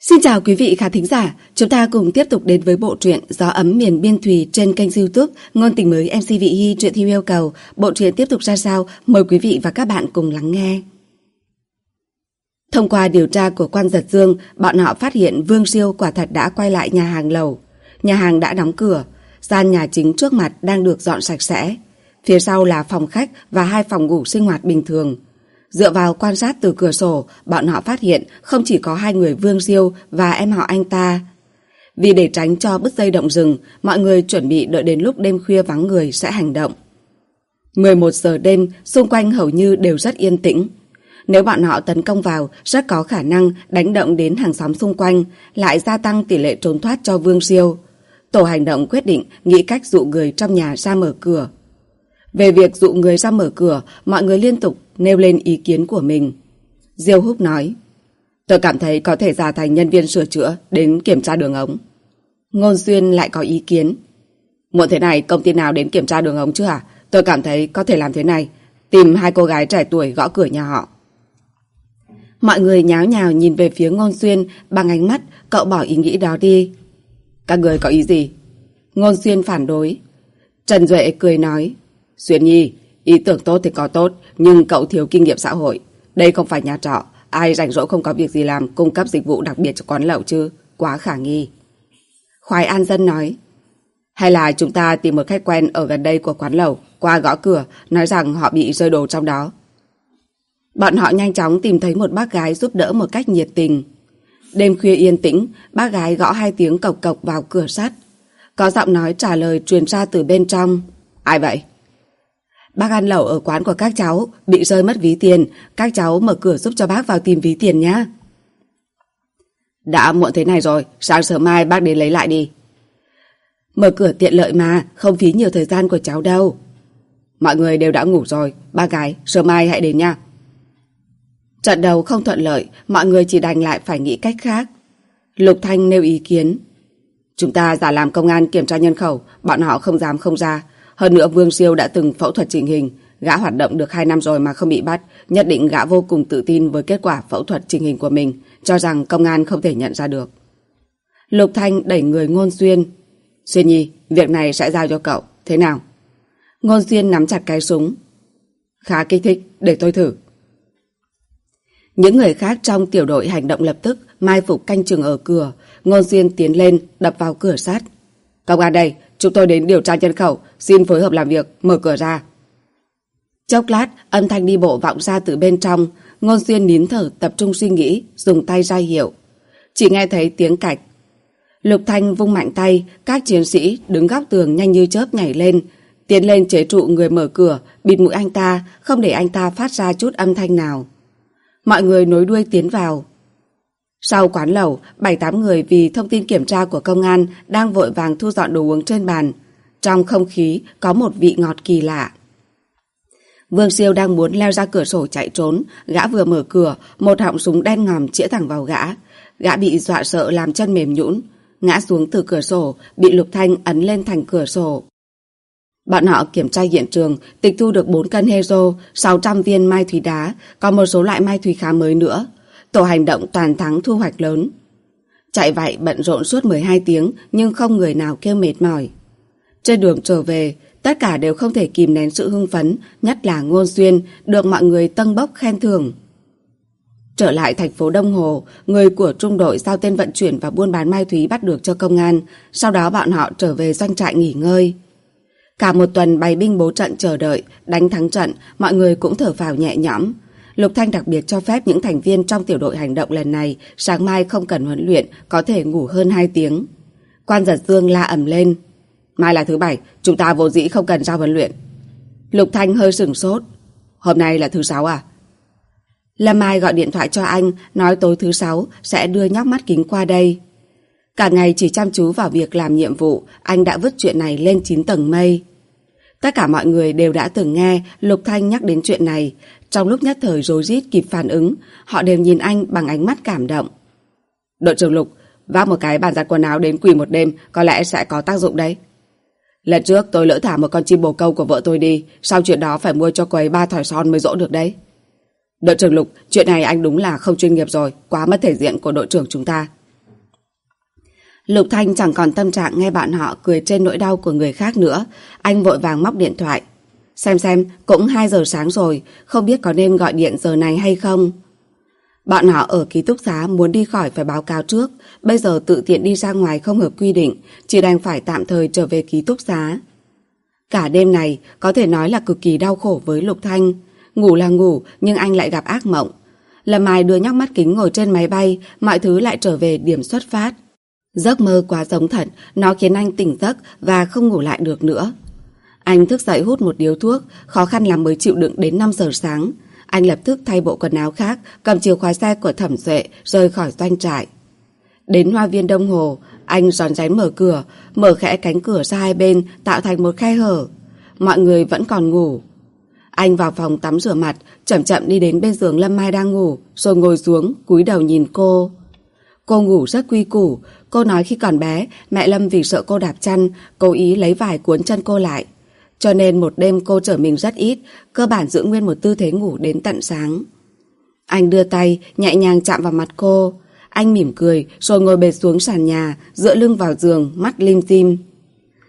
Xin chào quý vị khán thính giả, chúng ta cùng tiếp tục đến với bộ truyện Gió ấm miền biên thùy trên kênh youtube Ngôn tình mới MC Vị Hi truyện theo yêu cầu. Bộ truyện tiếp tục ra sao? Mời quý vị và các bạn cùng lắng nghe. Thông qua điều tra của quan giật dương, bọn họ phát hiện Vương Siêu quả thật đã quay lại nhà hàng lầu. Nhà hàng đã đóng cửa, gian nhà chính trước mặt đang được dọn sạch sẽ. Phía sau là phòng khách và hai phòng ngủ sinh hoạt bình thường. Dựa vào quan sát từ cửa sổ, bọn họ phát hiện không chỉ có hai người Vương Diêu và em họ anh ta. Vì để tránh cho bứt dây động rừng, mọi người chuẩn bị đợi đến lúc đêm khuya vắng người sẽ hành động. 11 giờ đêm, xung quanh hầu như đều rất yên tĩnh. Nếu bọn họ tấn công vào, rất có khả năng đánh động đến hàng xóm xung quanh, lại gia tăng tỷ lệ trốn thoát cho Vương Diêu. Tổ hành động quyết định nghĩ cách dụ người trong nhà ra mở cửa. Về việc dụ người ra mở cửa, mọi người liên tục nêu lên ý kiến của mình. Diêu Húc nói, tôi cảm thấy có thể giả thành nhân viên sửa chữa đến kiểm tra đường ống. Ngôn Xuyên lại có ý kiến. Muộn thế này công ty nào đến kiểm tra đường ống chứ hả? Tôi cảm thấy có thể làm thế này, tìm hai cô gái trẻ tuổi gõ cửa nhà họ. Mọi người nháo nhào nhìn về phía Ngôn Xuyên bằng ánh mắt cậu bỏ ý nghĩ đó đi. Các người có ý gì? Ngôn Xuyên phản đối. Trần Duệ cười nói. Xuyên Nhi, ý tưởng tốt thì có tốt, nhưng cậu thiếu kinh nghiệm xã hội. Đây không phải nhà trọ, ai rảnh rỗi không có việc gì làm cung cấp dịch vụ đặc biệt cho quán lẩu chứ, quá khả nghi. Khoái An Dân nói, hay là chúng ta tìm một khách quen ở gần đây của quán lẩu, qua gõ cửa, nói rằng họ bị rơi đồ trong đó. Bọn họ nhanh chóng tìm thấy một bác gái giúp đỡ một cách nhiệt tình. Đêm khuya yên tĩnh, bác gái gõ hai tiếng cộc cộc vào cửa sắt. Có giọng nói trả lời truyền ra từ bên trong. Ai vậy? Bác ăn lẩu ở quán của các cháu, bị rơi mất ví tiền, các cháu mở cửa giúp cho bác vào tìm ví tiền nhá. Đã muộn thế này rồi, sáng sớm mai bác đến lấy lại đi. Mở cửa tiện lợi mà, không phí nhiều thời gian của cháu đâu. Mọi người đều đã ngủ rồi, ba gái, sớm mai hãy đến nha. Trận đầu không thuận lợi, mọi người chỉ đành lại phải nghĩ cách khác. Lục Thanh nêu ý kiến. Chúng ta giả làm công an kiểm tra nhân khẩu, bọn họ không dám không ra, hơn nữa Vương Siêu đã từng phẫu thuật chỉnh hình, gã hoạt động được 2 năm rồi mà không bị bắt, nhất định gã vô cùng tự tin với kết quả phẫu thuật chỉnh hình của mình, cho rằng công an không thể nhận ra được. Lục Thanh đẩy người Ngôn Xuyên. Xuyên Nhi, việc này sẽ giao cho cậu, thế nào? Ngôn Xuyên nắm chặt cái súng. Khá kích thích, để tôi thử. Những người khác trong tiểu đội hành động lập tức mai phục canh chừng ở cửa, Ngôn Xuyên tiến lên, đập vào cửa sắt. Công an đây, Chúng tôi đến điều tra nhân khẩu, xin phối hợp làm việc, mở cửa ra. Chốc lát, âm thanh đi bộ vọng ra từ bên trong, Ngôn Xuyên nín thở tập trung suy nghĩ, dùng tay ra hiệu. Chỉ nghe thấy tiếng cạch. Lục Thanh vung mạnh tay, các chiến sĩ đứng góc tường nhanh như chớp nhảy lên, tiến lên chế trụ người mở cửa, bịt mũi anh ta, không để anh ta phát ra chút âm thanh nào. Mọi người nối đuôi tiến vào, sau quán lẩu, bảy tám người vì thông tin kiểm tra của công an đang vội vàng thu dọn đồ uống trên bàn. Trong không khí có một vị ngọt kỳ lạ. Vương Siêu đang muốn leo ra cửa sổ chạy trốn, gã vừa mở cửa, một họng súng đen ngòm chĩa thẳng vào gã. Gã bị dọa sợ làm chân mềm nhũn, ngã xuống từ cửa sổ, bị Lục Thanh ấn lên thành cửa sổ. Bọn họ kiểm tra hiện trường, tịch thu được 4 cân hero, 600 viên mai thủy đá, còn một số loại mai thủy khá mới nữa. Tổ hành động toàn thắng thu hoạch lớn. Chạy vậy bận rộn suốt 12 tiếng nhưng không người nào kêu mệt mỏi. Trên đường trở về, tất cả đều không thể kìm nén sự hưng phấn, nhất là ngôn duyên, được mọi người tân bốc khen thưởng. Trở lại thành phố Đông Hồ, người của trung đội giao tên vận chuyển và buôn bán mai thúy bắt được cho công an, sau đó bọn họ trở về doanh trại nghỉ ngơi. Cả một tuần bày binh bố trận chờ đợi, đánh thắng trận, mọi người cũng thở phào nhẹ nhõm. Lục Thanh đặc biệt cho phép những thành viên trong tiểu đội hành động lần này sáng mai không cần huấn luyện, có thể ngủ hơn 2 tiếng. Quan giật dương la ẩm lên. Mai là thứ bảy, chúng ta vô dĩ không cần giao huấn luyện. Lục Thanh hơi sửng sốt. Hôm nay là thứ sáu à? Lâm Mai gọi điện thoại cho anh, nói tối thứ sáu sẽ đưa nhóc mắt kính qua đây. Cả ngày chỉ chăm chú vào việc làm nhiệm vụ, anh đã vứt chuyện này lên 9 tầng mây. Tất cả mọi người đều đã từng nghe Lục Thanh nhắc đến chuyện này, trong lúc nhất thời rối rít kịp phản ứng, họ đều nhìn anh bằng ánh mắt cảm động. Đội trưởng Lục, vác một cái bàn giặt quần áo đến quỳ một đêm có lẽ sẽ có tác dụng đấy. Lần trước tôi lỡ thả một con chim bồ câu của vợ tôi đi, sau chuyện đó phải mua cho cô ấy ba thỏi son mới dỗ được đấy. Đội trưởng Lục, chuyện này anh đúng là không chuyên nghiệp rồi, quá mất thể diện của đội trưởng chúng ta. Lục Thanh chẳng còn tâm trạng nghe bạn họ cười trên nỗi đau của người khác nữa. Anh vội vàng móc điện thoại. Xem xem, cũng 2 giờ sáng rồi, không biết có nên gọi điện giờ này hay không? Bọn họ ở ký túc xá muốn đi khỏi phải báo cáo trước, bây giờ tự tiện đi ra ngoài không hợp quy định, chỉ đành phải tạm thời trở về ký túc xá. Cả đêm này có thể nói là cực kỳ đau khổ với Lục Thanh. Ngủ là ngủ, nhưng anh lại gặp ác mộng. Lâm Mai đưa nhóc mắt kính ngồi trên máy bay, mọi thứ lại trở về điểm xuất phát. Giấc mơ quá giống thật, nó khiến anh tỉnh giấc và không ngủ lại được nữa. Anh thức dậy hút một điếu thuốc, khó khăn là mới chịu đựng đến 5 giờ sáng. Anh lập tức thay bộ quần áo khác, cầm chìa khóa xe của thẩm duệ, rời khỏi doanh trại. Đến hoa viên Đông Hồ, anh rón rén mở cửa, mở khẽ cánh cửa ra hai bên, tạo thành một khe hở. Mọi người vẫn còn ngủ. Anh vào phòng tắm rửa mặt, chậm chậm đi đến bên giường Lâm Mai đang ngủ, rồi ngồi xuống, cúi đầu nhìn cô. Cô ngủ rất quy củ, cô nói khi còn bé, mẹ Lâm vì sợ cô đạp chăn, cố ý lấy vải cuốn chân cô lại. Cho nên một đêm cô trở mình rất ít, cơ bản giữ nguyên một tư thế ngủ đến tận sáng. Anh đưa tay, nhẹ nhàng chạm vào mặt cô. Anh mỉm cười, rồi ngồi bệt xuống sàn nhà, dựa lưng vào giường, mắt lim dim.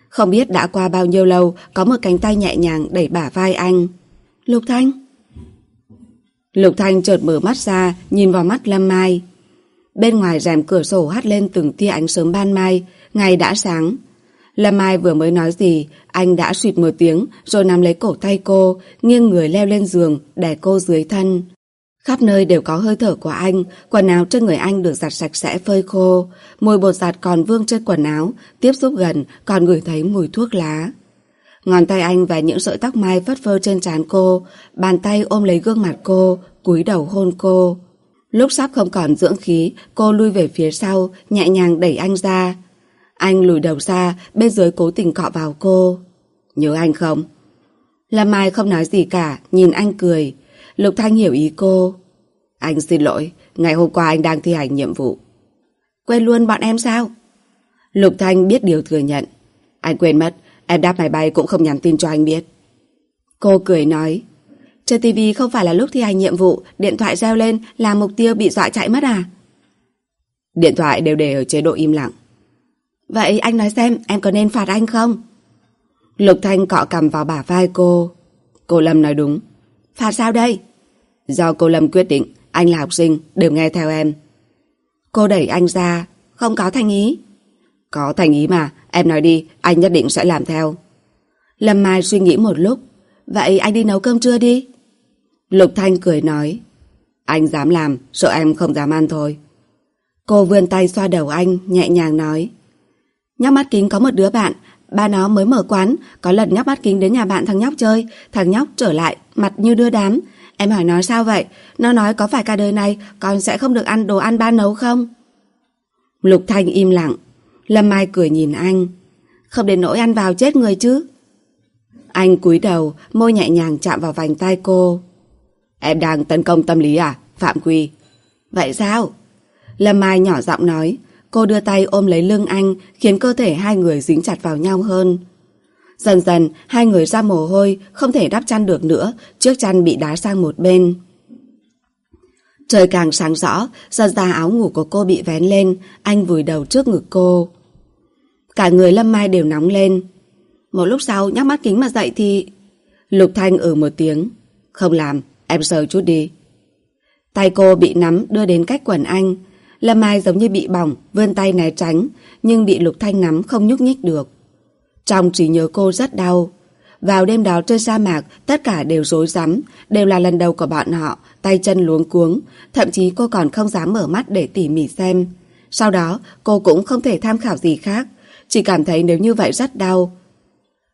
Không biết đã qua bao nhiêu lâu, có một cánh tay nhẹ nhàng đẩy bả vai anh. Lục Thanh? Lục Thanh chợt mở mắt ra, nhìn vào mắt Lâm Mai. Bên ngoài rèm cửa sổ hắt lên từng tia ánh sớm ban mai, ngày đã sáng. Lâm Mai vừa mới nói gì, anh đã suyệt một tiếng rồi nắm lấy cổ tay cô, nghiêng người leo lên giường, đè cô dưới thân. Khắp nơi đều có hơi thở của anh, quần áo trên người anh được giặt sạch sẽ phơi khô, mùi bột giặt còn vương trên quần áo, tiếp xúc gần còn ngửi thấy mùi thuốc lá. Ngón tay anh và những sợi tóc mai phất phơ trên trán cô, bàn tay ôm lấy gương mặt cô, cúi đầu hôn cô. Lúc sắp không còn dưỡng khí, cô lui về phía sau, nhẹ nhàng đẩy anh ra. Anh lùi đầu ra, bên dưới cố tình cọ vào cô. Nhớ anh không? Lâm Mai không nói gì cả, nhìn anh cười. Lục Thanh hiểu ý cô. Anh xin lỗi, ngày hôm qua anh đang thi hành nhiệm vụ. Quên luôn bọn em sao? Lục Thanh biết điều thừa nhận. Anh quên mất, em đáp máy bay cũng không nhắn tin cho anh biết. Cô cười nói. Trên TV không phải là lúc thi hành nhiệm vụ, điện thoại reo lên là mục tiêu bị dọa chạy mất à? Điện thoại đều để ở chế độ im lặng. Vậy anh nói xem em có nên phạt anh không? Lục Thanh cọ cầm vào bả vai cô. Cô Lâm nói đúng. Phạt sao đây? Do cô Lâm quyết định, anh là học sinh, đều nghe theo em. Cô đẩy anh ra, không có thành ý. Có thành ý mà, em nói đi, anh nhất định sẽ làm theo. Lâm Mai suy nghĩ một lúc. Vậy anh đi nấu cơm trưa đi. Lục Thanh cười nói. Anh dám làm, sợ em không dám ăn thôi. Cô vươn tay xoa đầu anh, nhẹ nhàng nói. Nhóc mắt kính có một đứa bạn, ba nó mới mở quán, có lần nhóc mắt kính đến nhà bạn thằng nhóc chơi, thằng nhóc trở lại, mặt như đưa đám. Em hỏi nó sao vậy? Nó nói có phải cả đời này con sẽ không được ăn đồ ăn ba nấu không? Lục Thanh im lặng. Lâm Mai cười nhìn anh. Không đến nỗi ăn vào chết người chứ. Anh cúi đầu, môi nhẹ nhàng chạm vào vành tay cô. Em đang tấn công tâm lý à? Phạm Quy. Vậy sao? Lâm Mai nhỏ giọng nói. Cô đưa tay ôm lấy lưng anh, khiến cơ thể hai người dính chặt vào nhau hơn. Dần dần, hai người ra mồ hôi, không thể đắp chăn được nữa, trước chăn bị đá sang một bên. Trời càng sáng rõ, dần ra áo ngủ của cô bị vén lên, anh vùi đầu trước ngực cô. Cả người Lâm Mai đều nóng lên. Một lúc sau, nhắc mắt kính mà dậy thì... Lục Thanh ở một tiếng. Không làm, em sờ chút đi. Tay cô bị nắm đưa đến cách quần anh, Lâm Mai giống như bị bỏng, vươn tay né tránh, nhưng bị Lục Thanh nắm không nhúc nhích được. Trong chỉ nhớ cô rất đau. Vào đêm đó trên sa mạc, tất cả đều rối rắm, đều là lần đầu của bọn họ, tay chân luống cuống, thậm chí cô còn không dám mở mắt để tỉ mỉ xem. Sau đó, cô cũng không thể tham khảo gì khác, chỉ cảm thấy nếu như vậy rất đau.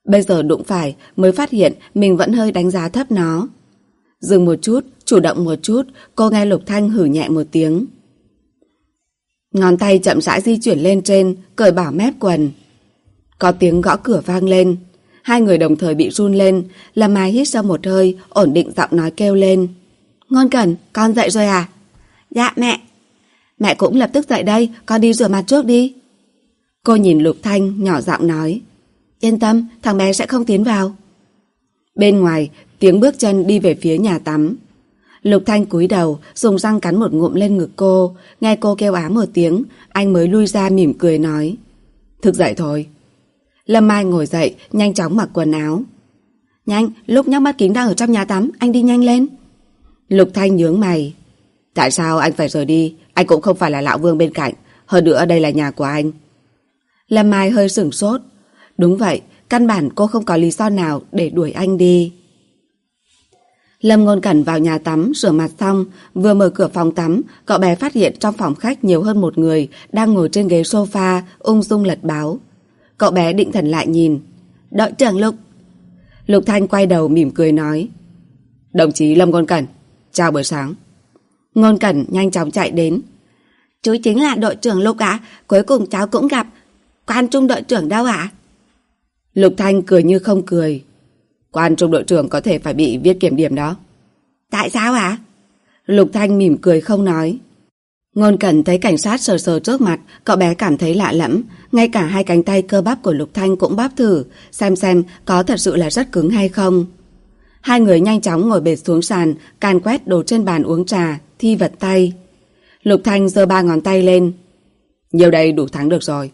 Bây giờ đụng phải mới phát hiện mình vẫn hơi đánh giá thấp nó. Dừng một chút, chủ động một chút, cô nghe Lục Thanh hử nhẹ một tiếng. Ngón tay chậm rãi di chuyển lên trên, cởi bảo mép quần. Có tiếng gõ cửa vang lên. Hai người đồng thời bị run lên, làm Mai hít sâu một hơi, ổn định giọng nói kêu lên. Ngon cẩn, con dậy rồi à? Dạ mẹ. Mẹ cũng lập tức dậy đây, con đi rửa mặt trước đi. Cô nhìn Lục Thanh, nhỏ giọng nói. Yên tâm, thằng bé sẽ không tiến vào. Bên ngoài, tiếng bước chân đi về phía nhà tắm. Lục Thanh cúi đầu, dùng răng cắn một ngụm lên ngực cô, nghe cô kêu á một tiếng, anh mới lui ra mỉm cười nói. thực dậy thôi. Lâm Mai ngồi dậy, nhanh chóng mặc quần áo. Nhanh, lúc nhóc mắt kính đang ở trong nhà tắm, anh đi nhanh lên. Lục Thanh nhướng mày. Tại sao anh phải rời đi? Anh cũng không phải là lão vương bên cạnh. Hơn nữa đây là nhà của anh. Lâm Mai hơi sửng sốt. Đúng vậy, căn bản cô không có lý do nào để đuổi anh đi. Lâm Ngôn Cẩn vào nhà tắm, rửa mặt xong, vừa mở cửa phòng tắm, cậu bé phát hiện trong phòng khách nhiều hơn một người đang ngồi trên ghế sofa, ung dung lật báo. Cậu bé định thần lại nhìn. Đội trưởng Lục. Lục Thanh quay đầu mỉm cười nói. Đồng chí Lâm Ngôn Cẩn, chào buổi sáng. Ngôn Cẩn nhanh chóng chạy đến. Chú chính là đội trưởng Lục ạ, cuối cùng cháu cũng gặp. Quan trung đội trưởng đâu ạ? Lục Thanh cười như không cười. Quan trung đội trưởng có thể phải bị viết kiểm điểm đó. Tại sao ạ? Lục Thanh mỉm cười không nói. Ngôn Cẩn thấy cảnh sát sờ sờ trước mặt, cậu bé cảm thấy lạ lẫm, ngay cả hai cánh tay cơ bắp của Lục Thanh cũng bắp thử, xem xem có thật sự là rất cứng hay không. Hai người nhanh chóng ngồi bệt xuống sàn, can quét đồ trên bàn uống trà, thi vật tay. Lục Thanh giơ ba ngón tay lên. Nhiều đây đủ thắng được rồi.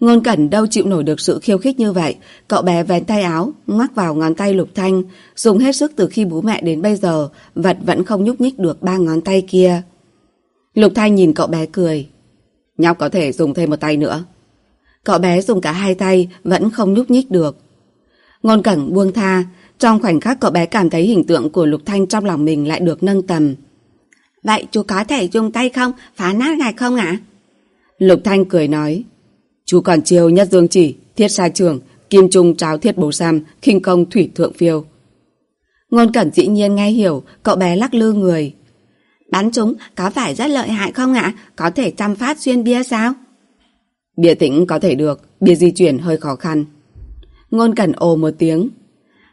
Ngôn Cẩn đâu chịu nổi được sự khiêu khích như vậy, cậu bé vén tay áo, ngoắc vào ngón tay Lục Thanh, dùng hết sức từ khi bố mẹ đến bây giờ, vật vẫn không nhúc nhích được ba ngón tay kia. Lục Thanh nhìn cậu bé cười. Nhóc có thể dùng thêm một tay nữa. Cậu bé dùng cả hai tay, vẫn không nhúc nhích được. Ngôn Cẩn buông tha, trong khoảnh khắc cậu bé cảm thấy hình tượng của Lục Thanh trong lòng mình lại được nâng tầm. Vậy chú có thể dùng tay không, phá nát gạch không ạ? Lục Thanh cười nói. Chú còn chiêu nhất dương chỉ, thiết sai trường, kim trung tráo thiết bố sam, khinh công thủy thượng phiêu. Ngôn cẩn dĩ nhiên nghe hiểu, cậu bé lắc lư người. Bắn chúng có phải rất lợi hại không ạ? Có thể chăm phát xuyên bia sao? Bia tĩnh có thể được, bia di chuyển hơi khó khăn. Ngôn cẩn ồ một tiếng.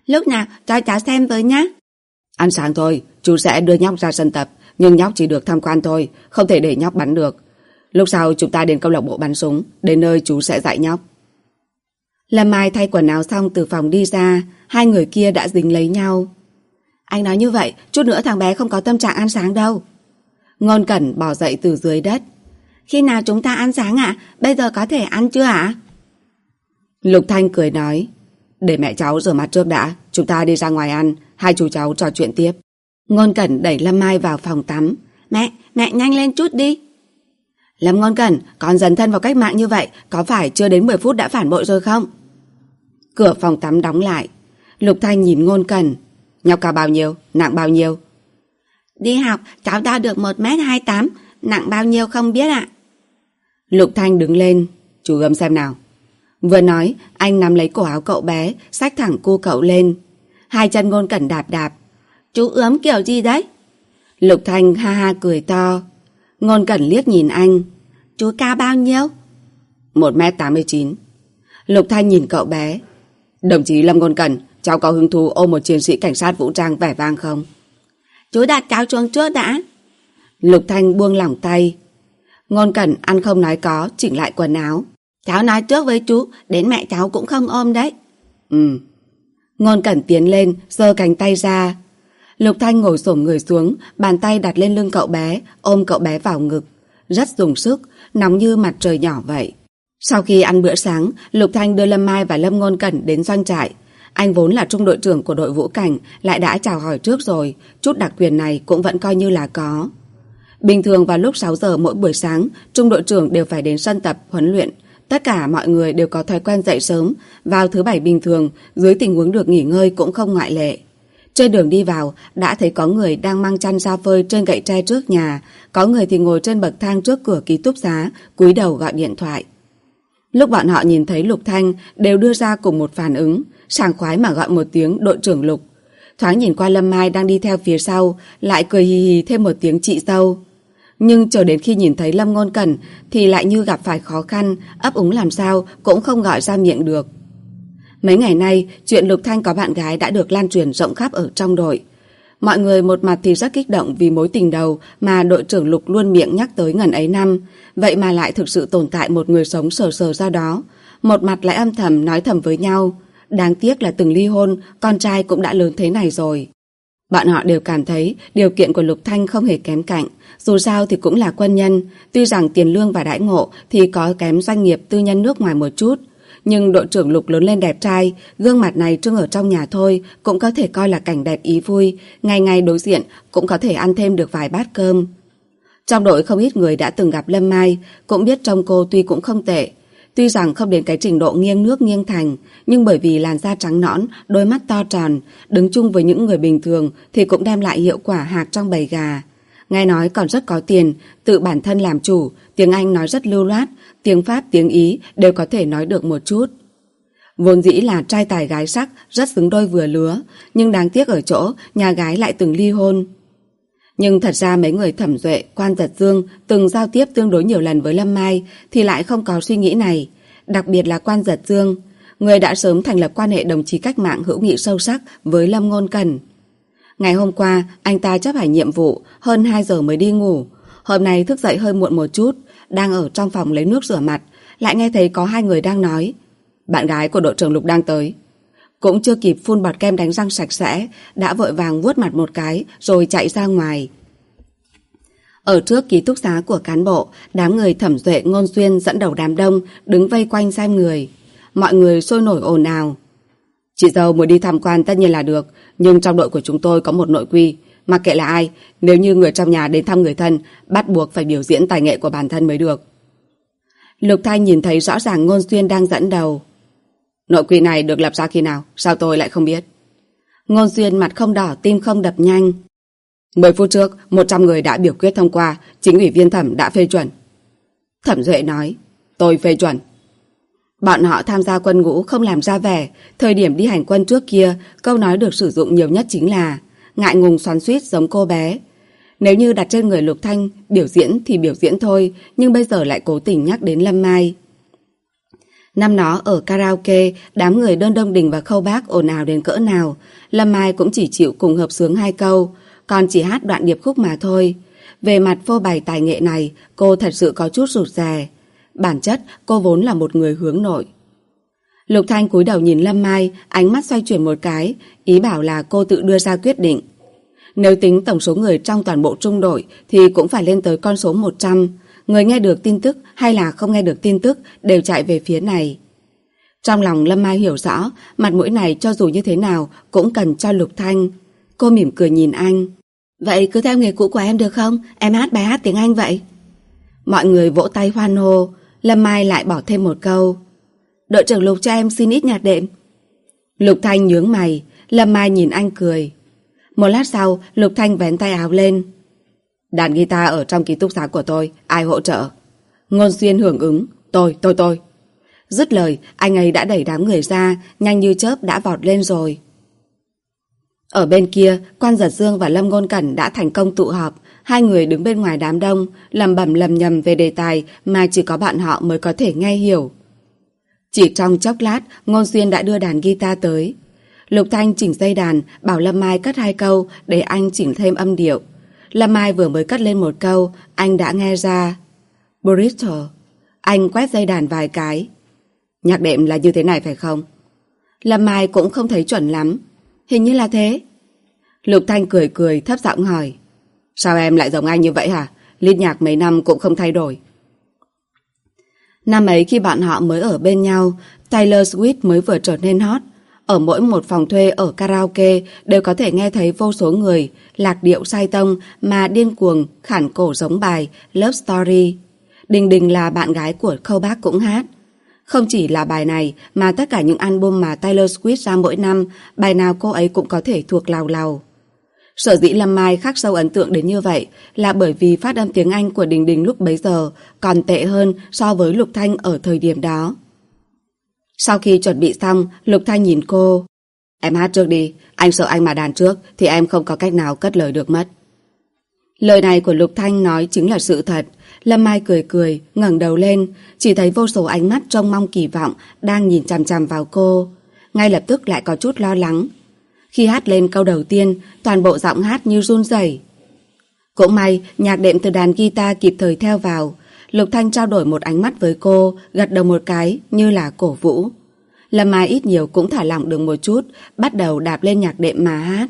Lúc nào cho cháu xem với nhá. Ăn sáng thôi, chú sẽ đưa nhóc ra sân tập, nhưng nhóc chỉ được tham quan thôi, không thể để nhóc bắn được. Lúc sau chúng ta đến câu lạc bộ bắn súng, đến nơi chú sẽ dạy nhóc. Lâm Mai thay quần áo xong từ phòng đi ra, hai người kia đã dính lấy nhau. Anh nói như vậy, chút nữa thằng bé không có tâm trạng ăn sáng đâu. Ngôn Cẩn bỏ dậy từ dưới đất. Khi nào chúng ta ăn sáng ạ? Bây giờ có thể ăn chưa ạ? Lục Thanh cười nói. Để mẹ cháu rửa mặt trước đã, chúng ta đi ra ngoài ăn, hai chú cháu trò chuyện tiếp. Ngôn Cẩn đẩy Lâm Mai vào phòng tắm. Mẹ, mẹ nhanh lên chút đi. Lâm Ngôn Cẩn, con dần thân vào cách mạng như vậy, có phải chưa đến 10 phút đã phản bội rồi không? Cửa phòng tắm đóng lại. Lục Thanh nhìn Ngôn Cẩn. Nhóc cao bao nhiêu? Nặng bao nhiêu? Đi học, cháu đo được 1m28, nặng bao nhiêu không biết ạ. Lục Thanh đứng lên, chú gầm xem nào. Vừa nói, anh nắm lấy cổ áo cậu bé, xách thẳng cu cậu lên. Hai chân Ngôn Cẩn đạp đạp. Chú ướm kiểu gì đấy? Lục Thanh ha ha cười to. Ngôn Cẩn liếc nhìn anh. Chú cao bao nhiêu? 1m89. Lục Thanh nhìn cậu bé. Đồng chí Lâm Ngôn Cẩn, cháu có hứng thú ôm một chiến sĩ cảnh sát vũ trang vẻ vang không? Chú đặt cháu xuống trước đã. Lục Thanh buông lỏng tay. Ngôn Cẩn ăn không nói có, chỉnh lại quần áo. Cháu nói trước với chú, đến mẹ cháu cũng không ôm đấy. Ừ. Ngôn Cẩn tiến lên, giơ cánh tay ra. Lục Thanh ngồi xổm người xuống, bàn tay đặt lên lưng cậu bé, ôm cậu bé vào ngực. Rất dùng sức, nóng như mặt trời nhỏ vậy. Sau khi ăn bữa sáng, Lục Thanh đưa Lâm Mai và Lâm Ngôn Cẩn đến doanh trại. Anh vốn là trung đội trưởng của đội vũ cảnh, lại đã chào hỏi trước rồi, chút đặc quyền này cũng vẫn coi như là có. Bình thường vào lúc 6 giờ mỗi buổi sáng, trung đội trưởng đều phải đến sân tập, huấn luyện. Tất cả mọi người đều có thói quen dậy sớm, vào thứ bảy bình thường, dưới tình huống được nghỉ ngơi cũng không ngoại lệ. Trên đường đi vào, đã thấy có người đang mang chăn ra phơi trên gậy tre trước nhà, có người thì ngồi trên bậc thang trước cửa ký túc xá, cúi đầu gọi điện thoại. Lúc bọn họ nhìn thấy Lục Thanh đều đưa ra cùng một phản ứng, sảng khoái mà gọi một tiếng đội trưởng Lục. Thoáng nhìn qua Lâm Mai đang đi theo phía sau, lại cười hì hì thêm một tiếng chị dâu. Nhưng chờ đến khi nhìn thấy Lâm Ngôn Cẩn thì lại như gặp phải khó khăn, ấp úng làm sao cũng không gọi ra miệng được. Mấy ngày nay, chuyện Lục Thanh có bạn gái đã được lan truyền rộng khắp ở trong đội. Mọi người một mặt thì rất kích động vì mối tình đầu mà đội trưởng Lục luôn miệng nhắc tới ngần ấy năm, vậy mà lại thực sự tồn tại một người sống sờ sờ ra đó. Một mặt lại âm thầm nói thầm với nhau. Đáng tiếc là từng ly hôn, con trai cũng đã lớn thế này rồi. Bọn họ đều cảm thấy điều kiện của Lục Thanh không hề kém cạnh. Dù sao thì cũng là quân nhân, tuy rằng tiền lương và đãi ngộ thì có kém doanh nghiệp tư nhân nước ngoài một chút. Nhưng đội trưởng Lục lớn lên đẹp trai, gương mặt này trưng ở trong nhà thôi cũng có thể coi là cảnh đẹp ý vui, ngày ngày đối diện cũng có thể ăn thêm được vài bát cơm. Trong đội không ít người đã từng gặp Lâm Mai, cũng biết trông cô tuy cũng không tệ. Tuy rằng không đến cái trình độ nghiêng nước nghiêng thành, nhưng bởi vì làn da trắng nõn, đôi mắt to tròn, đứng chung với những người bình thường thì cũng đem lại hiệu quả hạc trong bầy gà. Nghe nói còn rất có tiền, tự bản thân làm chủ, tiếng Anh nói rất lưu loát, tiếng Pháp, tiếng Ý đều có thể nói được một chút. Vốn dĩ là trai tài gái sắc, rất xứng đôi vừa lứa, nhưng đáng tiếc ở chỗ nhà gái lại từng ly hôn. Nhưng thật ra mấy người thẩm duệ, quan giật dương từng giao tiếp tương đối nhiều lần với Lâm Mai thì lại không có suy nghĩ này. Đặc biệt là quan giật dương, người đã sớm thành lập quan hệ đồng chí cách mạng hữu nghị sâu sắc với Lâm Ngôn Cần. Ngày hôm qua, anh ta chấp hành nhiệm vụ, hơn 2 giờ mới đi ngủ. Hôm nay thức dậy hơi muộn một chút, đang ở trong phòng lấy nước rửa mặt, lại nghe thấy có hai người đang nói. Bạn gái của đội trưởng Lục đang tới. Cũng chưa kịp phun bọt kem đánh răng sạch sẽ, đã vội vàng vuốt mặt một cái rồi chạy ra ngoài. Ở trước ký túc xá của cán bộ, đám người thẩm duệ ngôn xuyên dẫn đầu đám đông, đứng vây quanh xem người. Mọi người sôi nổi ồn ào. Chị dâu muốn đi tham quan tất nhiên là được, nhưng trong đội của chúng tôi có một nội quy. Mặc kệ là ai, nếu như người trong nhà đến thăm người thân, bắt buộc phải biểu diễn tài nghệ của bản thân mới được. Lục Thanh nhìn thấy rõ ràng Ngôn Xuyên đang dẫn đầu. Nội quy này được lập ra khi nào? Sao tôi lại không biết? Ngôn Xuyên mặt không đỏ, tim không đập nhanh. Mười phút trước, 100 người đã biểu quyết thông qua, chính ủy viên thẩm đã phê chuẩn. Thẩm Duệ nói, tôi phê chuẩn. Bọn họ tham gia quân ngũ không làm ra vẻ, thời điểm đi hành quân trước kia, câu nói được sử dụng nhiều nhất chính là ngại ngùng xoắn suýt giống cô bé. Nếu như đặt trên người Lục Thanh, biểu diễn thì biểu diễn thôi, nhưng bây giờ lại cố tình nhắc đến Lâm Mai. Năm nó ở karaoke, đám người đơn đông đình và khâu bác ồn ào đến cỡ nào, Lâm Mai cũng chỉ chịu cùng hợp sướng hai câu, còn chỉ hát đoạn điệp khúc mà thôi. Về mặt phô bày tài nghệ này, cô thật sự có chút rụt rè. Bản chất, cô vốn là một người hướng nội. Lục Thanh cúi đầu nhìn Lâm Mai, ánh mắt xoay chuyển một cái, ý bảo là cô tự đưa ra quyết định. Nếu tính tổng số người trong toàn bộ trung đội thì cũng phải lên tới con số 100. Người nghe được tin tức hay là không nghe được tin tức đều chạy về phía này. Trong lòng Lâm Mai hiểu rõ, mặt mũi này cho dù như thế nào cũng cần cho Lục Thanh. Cô mỉm cười nhìn anh. Vậy cứ theo nghề cũ của em được không? Em hát bài hát tiếng Anh vậy. Mọi người vỗ tay hoan hô. Lâm Mai lại bỏ thêm một câu. Đội trưởng Lục cho em xin ít nhạc đệm. Lục Thanh nhướng mày. Lâm Mai nhìn anh cười. Một lát sau, Lục Thanh vén tay áo lên. Đàn guitar ở trong ký túc xá của tôi, ai hỗ trợ? Ngôn xuyên hưởng ứng. Tôi, tôi, tôi. Dứt lời, anh ấy đã đẩy đám người ra, nhanh như chớp đã vọt lên rồi. Ở bên kia, quan giật dương và Lâm Ngôn Cẩn đã thành công tụ họp. Hai người đứng bên ngoài đám đông, lầm bẩm lầm nhầm về đề tài mà chỉ có bạn họ mới có thể nghe hiểu. Chỉ trong chốc lát, Ngôn Xuyên đã đưa đàn guitar tới. Lục Thanh chỉnh dây đàn, bảo Lâm Mai cất hai câu để anh chỉnh thêm âm điệu. Lâm Mai vừa mới cất lên một câu, anh đã nghe ra. Bristol. Anh quét dây đàn vài cái. Nhạc đệm là như thế này phải không? Lâm Mai cũng không thấy chuẩn lắm. Hình như là thế. Lục Thanh cười cười thấp giọng hỏi. Sao em lại giống anh như vậy hả? Lít nhạc mấy năm cũng không thay đổi. Năm ấy khi bọn họ mới ở bên nhau, Taylor Swift mới vừa trở nên hot. Ở mỗi một phòng thuê ở karaoke đều có thể nghe thấy vô số người lạc điệu sai tông mà điên cuồng khản cổ giống bài Love Story. Đình Đình là bạn gái của Khâu Bác cũng hát. Không chỉ là bài này mà tất cả những album mà Taylor Swift ra mỗi năm, bài nào cô ấy cũng có thể thuộc lào lào. Sở dĩ Lâm Mai khắc sâu ấn tượng đến như vậy là bởi vì phát âm tiếng Anh của Đình Đình lúc bấy giờ còn tệ hơn so với Lục Thanh ở thời điểm đó. Sau khi chuẩn bị xong, Lục Thanh nhìn cô. Em hát trước đi, anh sợ anh mà đàn trước thì em không có cách nào cất lời được mất. Lời này của Lục Thanh nói chính là sự thật. Lâm Mai cười cười, ngẩng đầu lên, chỉ thấy vô số ánh mắt trông mong kỳ vọng đang nhìn chằm chằm vào cô. Ngay lập tức lại có chút lo lắng. Khi hát lên câu đầu tiên, toàn bộ giọng hát như run rẩy. Cũng may, nhạc đệm từ đàn guitar kịp thời theo vào. Lục Thanh trao đổi một ánh mắt với cô, gật đầu một cái như là cổ vũ. Lâm Mai ít nhiều cũng thả lỏng được một chút, bắt đầu đạp lên nhạc đệm mà hát.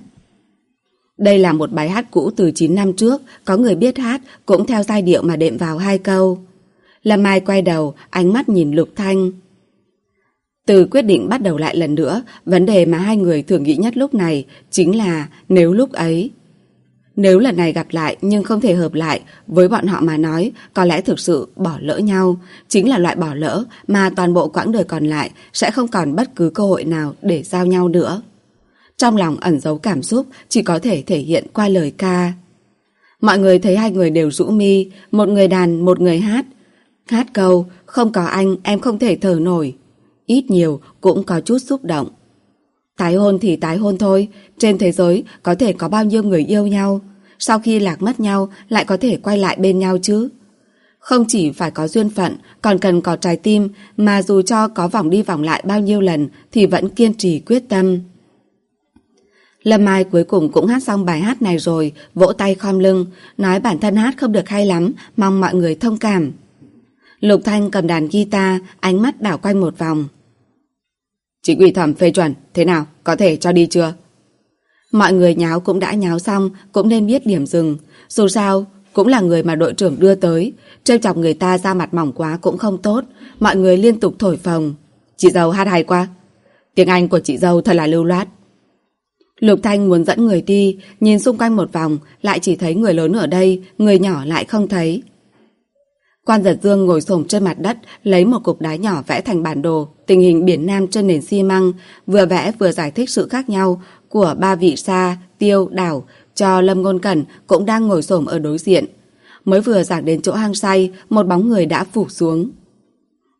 Đây là một bài hát cũ từ 9 năm trước, có người biết hát, cũng theo giai điệu mà đệm vào hai câu. Lâm Mai quay đầu, ánh mắt nhìn Lục Thanh. Từ quyết định bắt đầu lại lần nữa, vấn đề mà hai người thường nghĩ nhất lúc này chính là nếu lúc ấy. Nếu lần này gặp lại nhưng không thể hợp lại, với bọn họ mà nói, có lẽ thực sự bỏ lỡ nhau. Chính là loại bỏ lỡ mà toàn bộ quãng đời còn lại sẽ không còn bất cứ cơ hội nào để giao nhau nữa. Trong lòng ẩn giấu cảm xúc chỉ có thể thể hiện qua lời ca. Mọi người thấy hai người đều rũ mi, một người đàn, một người hát. Hát câu, không có anh em không thể thở nổi. Ít nhiều cũng có chút xúc động. Tái hôn thì tái hôn thôi, trên thế giới có thể có bao nhiêu người yêu nhau. Sau khi lạc mất nhau lại có thể quay lại bên nhau chứ. Không chỉ phải có duyên phận, còn cần có trái tim mà dù cho có vòng đi vòng lại bao nhiêu lần thì vẫn kiên trì quyết tâm. Lâm Mai cuối cùng cũng hát xong bài hát này rồi, vỗ tay khom lưng, nói bản thân hát không được hay lắm, mong mọi người thông cảm. Lục Thanh cầm đàn guitar, ánh mắt đảo quanh một vòng. Chính ủy thẩm phê chuẩn, thế nào, có thể cho đi chưa? Mọi người nháo cũng đã nháo xong, cũng nên biết điểm dừng. Dù sao, cũng là người mà đội trưởng đưa tới, trêu chọc người ta ra mặt mỏng quá cũng không tốt, mọi người liên tục thổi phồng. Chị dâu hát hay quá. Tiếng Anh của chị dâu thật là lưu loát. Lục Thanh muốn dẫn người đi, nhìn xung quanh một vòng, lại chỉ thấy người lớn ở đây, người nhỏ lại không thấy. Quan giật dương ngồi xổm trên mặt đất, lấy một cục đá nhỏ vẽ thành bản đồ, tình hình biển Nam trên nền xi măng, vừa vẽ vừa giải thích sự khác nhau của ba vị sa, tiêu, đảo, cho Lâm Ngôn Cẩn cũng đang ngồi xổm ở đối diện. Mới vừa giảng đến chỗ hang say, một bóng người đã phủ xuống.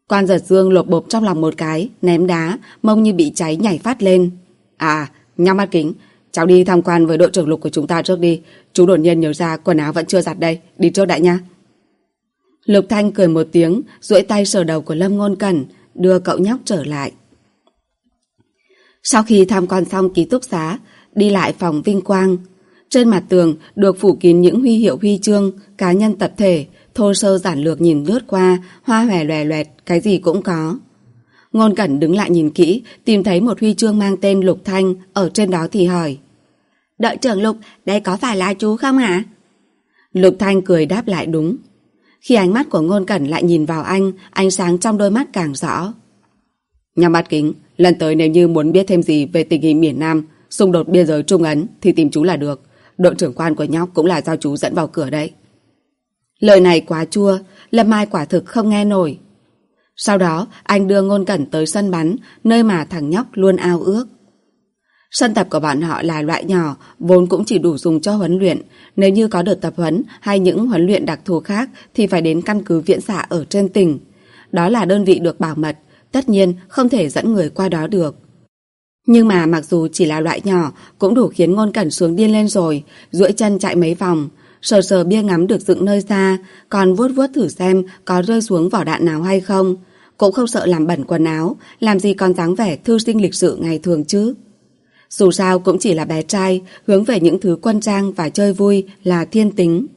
Quan giật dương lột bộp trong lòng một cái, ném đá, mông như bị cháy nhảy phát lên. À, nhắm mắt kính, cháu đi tham quan với đội trưởng lục của chúng ta trước đi. Chú đột nhiên nhớ ra quần áo vẫn chưa giặt đây, đi trước đại nha. Lục Thanh cười một tiếng, duỗi tay sờ đầu của Lâm Ngôn Cẩn, đưa cậu nhóc trở lại. Sau khi tham quan xong ký túc xá, đi lại phòng vinh quang. Trên mặt tường được phủ kín những huy hiệu huy chương, cá nhân tập thể, thô sơ giản lược nhìn lướt qua, hoa hòe lòe loẹt, cái gì cũng có. Ngôn Cẩn đứng lại nhìn kỹ, tìm thấy một huy chương mang tên Lục Thanh, ở trên đó thì hỏi. Đợi trưởng Lục, đây có phải là chú không hả? Lục Thanh cười đáp lại đúng. Khi ánh mắt của Ngôn Cẩn lại nhìn vào anh, ánh sáng trong đôi mắt càng rõ. Nhắm mắt kính, lần tới nếu như muốn biết thêm gì về tình hình miền Nam, xung đột biên giới Trung Ấn thì tìm chú là được. Đội trưởng quan của nhóc cũng là giao chú dẫn vào cửa đấy. Lời này quá chua, Lâm Mai quả thực không nghe nổi. Sau đó, anh đưa Ngôn Cẩn tới sân bắn, nơi mà thằng nhóc luôn ao ước. Sân tập của bọn họ là loại nhỏ, vốn cũng chỉ đủ dùng cho huấn luyện. Nếu như có được tập huấn hay những huấn luyện đặc thù khác thì phải đến căn cứ viện xạ dạ ở trên tỉnh. Đó là đơn vị được bảo mật, tất nhiên không thể dẫn người qua đó được. Nhưng mà mặc dù chỉ là loại nhỏ cũng đủ khiến ngôn cẩn xuống điên lên rồi, duỗi chân chạy mấy vòng, sờ sờ bia ngắm được dựng nơi xa, còn vuốt vuốt thử xem có rơi xuống vỏ đạn nào hay không. Cũng không sợ làm bẩn quần áo, làm gì còn dáng vẻ thư sinh lịch sự ngày thường chứ. Dù sao cũng chỉ là bé trai, hướng về những thứ quân trang và chơi vui là thiên tính.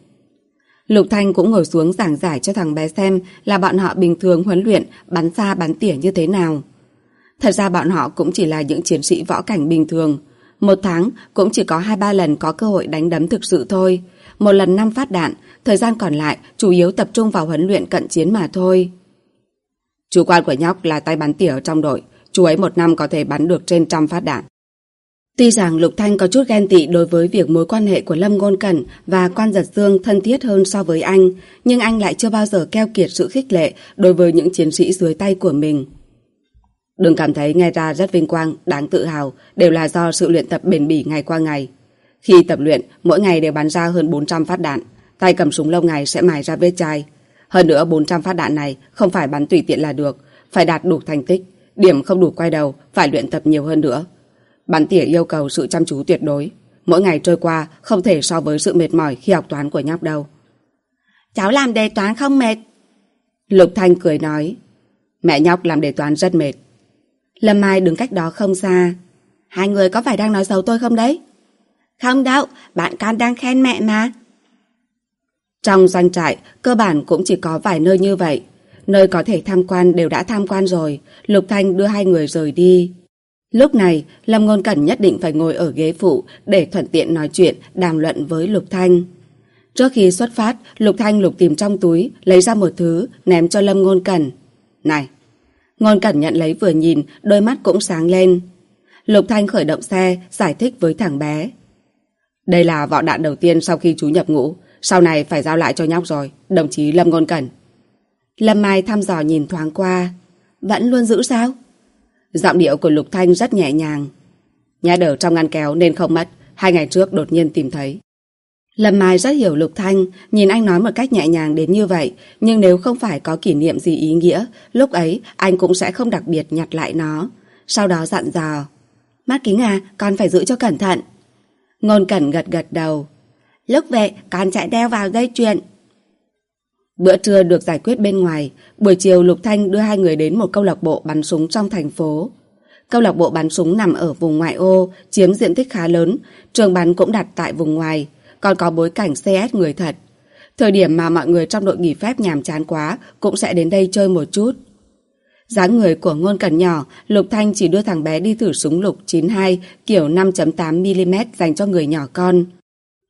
Lục Thanh cũng ngồi xuống giảng giải cho thằng bé xem là bọn họ bình thường huấn luyện bắn xa bắn tỉa như thế nào. Thật ra bọn họ cũng chỉ là những chiến sĩ võ cảnh bình thường. Một tháng cũng chỉ có hai ba lần có cơ hội đánh đấm thực sự thôi. Một lần năm phát đạn, thời gian còn lại chủ yếu tập trung vào huấn luyện cận chiến mà thôi. Chủ quan của nhóc là tay bắn tỉa ở trong đội. Chú ấy một năm có thể bắn được trên trăm phát đạn. Tuy rằng Lục Thanh có chút ghen tị đối với việc mối quan hệ của Lâm Ngôn Cẩn và Quan Giật Dương thân thiết hơn so với anh, nhưng anh lại chưa bao giờ keo kiệt sự khích lệ đối với những chiến sĩ dưới tay của mình. Đừng cảm thấy nghe ra rất vinh quang, đáng tự hào, đều là do sự luyện tập bền bỉ ngày qua ngày. Khi tập luyện, mỗi ngày đều bắn ra hơn 400 phát đạn, tay cầm súng lâu ngày sẽ mài ra vết chai. Hơn nữa 400 phát đạn này không phải bắn tùy tiện là được, phải đạt đủ thành tích, điểm không đủ quay đầu, phải luyện tập nhiều hơn nữa. Bắn tỉa yêu cầu sự chăm chú tuyệt đối. Mỗi ngày trôi qua không thể so với sự mệt mỏi khi học toán của nhóc đâu. Cháu làm đề toán không mệt. Lục Thanh cười nói. Mẹ nhóc làm đề toán rất mệt. Lâm Mai đứng cách đó không xa. Hai người có phải đang nói xấu tôi không đấy? Không đâu, bạn con đang khen mẹ mà. Trong doanh trại, cơ bản cũng chỉ có vài nơi như vậy. Nơi có thể tham quan đều đã tham quan rồi, Lục Thanh đưa hai người rời đi. Lúc này, Lâm Ngôn Cẩn nhất định phải ngồi ở ghế phụ để thuận tiện nói chuyện, đàm luận với Lục Thanh. Trước khi xuất phát, Lục Thanh lục tìm trong túi, lấy ra một thứ, ném cho Lâm Ngôn Cẩn. Này! Ngôn Cẩn nhận lấy vừa nhìn, đôi mắt cũng sáng lên. Lục Thanh khởi động xe, giải thích với thằng bé. Đây là vỏ đạn đầu tiên sau khi chú nhập ngũ, sau này phải giao lại cho nhóc rồi, đồng chí Lâm Ngôn Cẩn. Lâm Mai thăm dò nhìn thoáng qua. Vẫn luôn giữ sao? Giọng điệu của Lục Thanh rất nhẹ nhàng. Nhà đỡ trong ngăn kéo nên không mất, hai ngày trước đột nhiên tìm thấy. Lâm Mai rất hiểu Lục Thanh, nhìn anh nói một cách nhẹ nhàng đến như vậy, nhưng nếu không phải có kỷ niệm gì ý nghĩa, lúc ấy anh cũng sẽ không đặc biệt nhặt lại nó. Sau đó dặn dò. Mắt kính à, con phải giữ cho cẩn thận. Ngôn Cẩn gật gật đầu. Lúc về, con sẽ đeo vào dây chuyền. Bữa trưa được giải quyết bên ngoài, buổi chiều Lục Thanh đưa hai người đến một câu lạc bộ bắn súng trong thành phố. Câu lạc bộ bắn súng nằm ở vùng ngoại ô, chiếm diện tích khá lớn, trường bắn cũng đặt tại vùng ngoài, còn có bối cảnh CS người thật. Thời điểm mà mọi người trong đội nghỉ phép nhàm chán quá cũng sẽ đến đây chơi một chút. dáng người của ngôn cẩn nhỏ, Lục Thanh chỉ đưa thằng bé đi thử súng lục 92 kiểu 5.8mm dành cho người nhỏ con.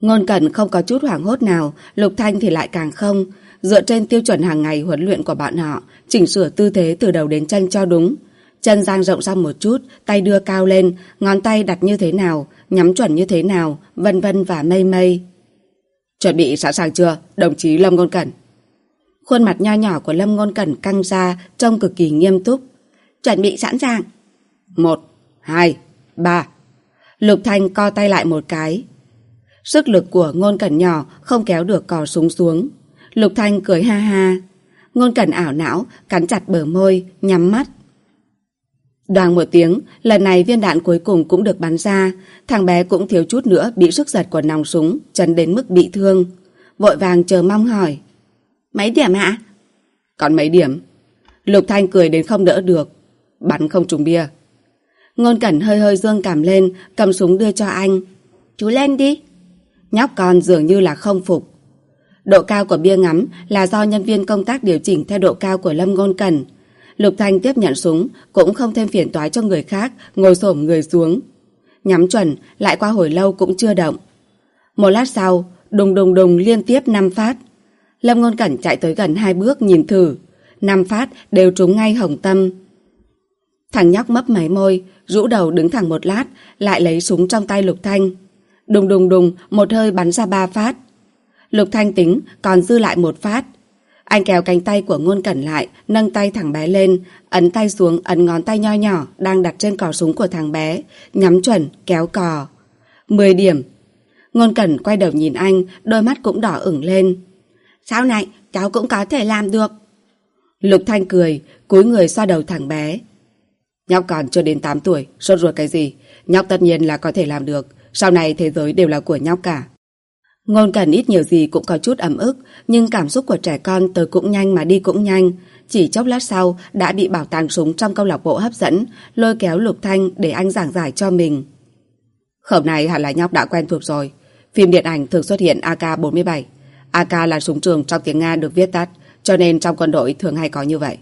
Ngôn cẩn không có chút hoảng hốt nào, Lục Thanh thì lại càng không, dựa trên tiêu chuẩn hàng ngày huấn luyện của bọn họ, chỉnh sửa tư thế từ đầu đến chân cho đúng. Chân dang rộng ra một chút, tay đưa cao lên, ngón tay đặt như thế nào, nhắm chuẩn như thế nào, vân vân và mây mây. Chuẩn bị sẵn sàng chưa, đồng chí Lâm Ngôn Cẩn? Khuôn mặt nho nhỏ của Lâm Ngôn Cẩn căng ra, trông cực kỳ nghiêm túc. Chuẩn bị sẵn sàng. Một, hai, ba. Lục Thanh co tay lại một cái. Sức lực của Ngôn Cẩn nhỏ không kéo được cò súng xuống. Lục Thanh cười ha ha. Ngôn Cẩn ảo não, cắn chặt bờ môi, nhắm mắt. Đoàn một tiếng, lần này viên đạn cuối cùng cũng được bắn ra. Thằng bé cũng thiếu chút nữa bị sức giật của nòng súng, chấn đến mức bị thương. Vội vàng chờ mong hỏi. Mấy điểm hả? Còn mấy điểm? Lục Thanh cười đến không đỡ được. Bắn không trùng bia. Ngôn Cẩn hơi hơi dương cảm lên, cầm súng đưa cho anh. Chú lên đi. Nhóc con dường như là không phục. Độ cao của bia ngắm là do nhân viên công tác điều chỉnh theo độ cao của Lâm Ngôn Cẩn. Lục Thanh tiếp nhận súng, cũng không thêm phiền toái cho người khác, ngồi xổm người xuống. Nhắm chuẩn, lại qua hồi lâu cũng chưa động. Một lát sau, đùng đùng đùng liên tiếp 5 phát. Lâm Ngôn Cẩn chạy tới gần hai bước nhìn thử. 5 phát đều trúng ngay hồng tâm. Thằng nhóc mấp máy môi, rũ đầu đứng thẳng một lát, lại lấy súng trong tay Lục Thanh. Đùng đùng đùng, một hơi bắn ra ba phát. Lục Thanh tính còn dư lại một phát. Anh kéo cánh tay của Ngôn Cẩn lại, nâng tay thằng bé lên, ấn tay xuống ấn ngón tay nho nhỏ đang đặt trên cò súng của thằng bé, nhắm chuẩn, kéo cò. 10 điểm. Ngôn Cẩn quay đầu nhìn anh, đôi mắt cũng đỏ ửng lên. Sau này, cháu cũng có thể làm được. Lục Thanh cười, cúi người xoa đầu thằng bé. Nhóc còn chưa đến 8 tuổi, sốt ruột cái gì? Nhóc tất nhiên là có thể làm được. Sau này thế giới đều là của nhóc cả. Ngôn cần ít nhiều gì cũng có chút ấm ức, nhưng cảm xúc của trẻ con tới cũng nhanh mà đi cũng nhanh. Chỉ chốc lát sau đã bị bảo tàng súng trong câu lạc bộ hấp dẫn, lôi kéo Lục Thanh để anh giảng giải cho mình. Khẩu này hẳn là nhóc đã quen thuộc rồi. Phim điện ảnh thường xuất hiện AK-47. AK là súng trường trong tiếng Nga được viết tắt, cho nên trong quân đội thường hay có như vậy.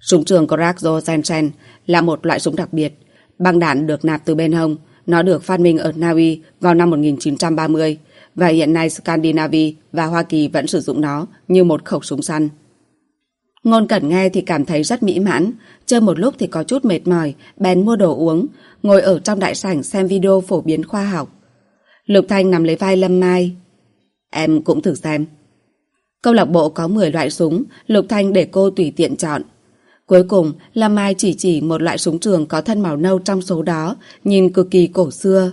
Súng trường Korakzo Sensen là một loại súng đặc biệt. Băng đạn được nạp từ bên hông. Nó được phát minh ở Na Uy vào năm 1930 và hiện nay Scandinavia và Hoa Kỳ vẫn sử dụng nó như một khẩu súng săn. Ngôn Cẩn nghe thì cảm thấy rất mỹ mãn, chơi một lúc thì có chút mệt mỏi, bèn mua đồ uống, ngồi ở trong đại sảnh xem video phổ biến khoa học. Lục Thanh nằm lấy vai Lâm Mai. Em cũng thử xem. Câu lạc bộ có 10 loại súng, Lục Thanh để cô tùy tiện chọn. Cuối cùng, Lâm Mai chỉ chỉ một loại súng trường có thân màu nâu trong số đó, nhìn cực kỳ cổ xưa.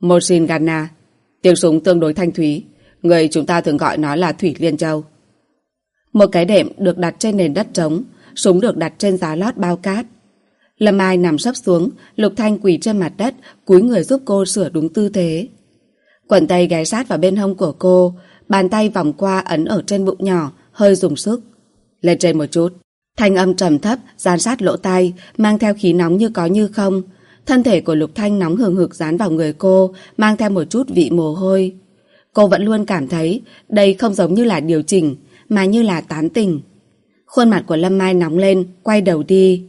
Machine Gunna Tiếng súng tương đối thanh thúy, người chúng ta thường gọi nó là Thủy Liên Châu. Một cái đệm được đặt trên nền đất trống, súng được đặt trên giá lót bao cát. Lâm Ai nằm sấp xuống, Lục Thanh quỳ trên mặt đất, cúi người giúp cô sửa đúng tư thế. Quần tay ghé sát vào bên hông của cô, bàn tay vòng qua ấn ở trên bụng nhỏ, hơi dùng sức. Lên trên một chút. Thanh âm trầm thấp, gian sát lỗ tai, mang theo khí nóng như có như không, Thân thể của Lục Thanh nóng hừng hực dán vào người cô, mang theo một chút vị mồ hôi. Cô vẫn luôn cảm thấy đây không giống như là điều chỉnh, mà như là tán tình. Khuôn mặt của Lâm Mai nóng lên, quay đầu đi.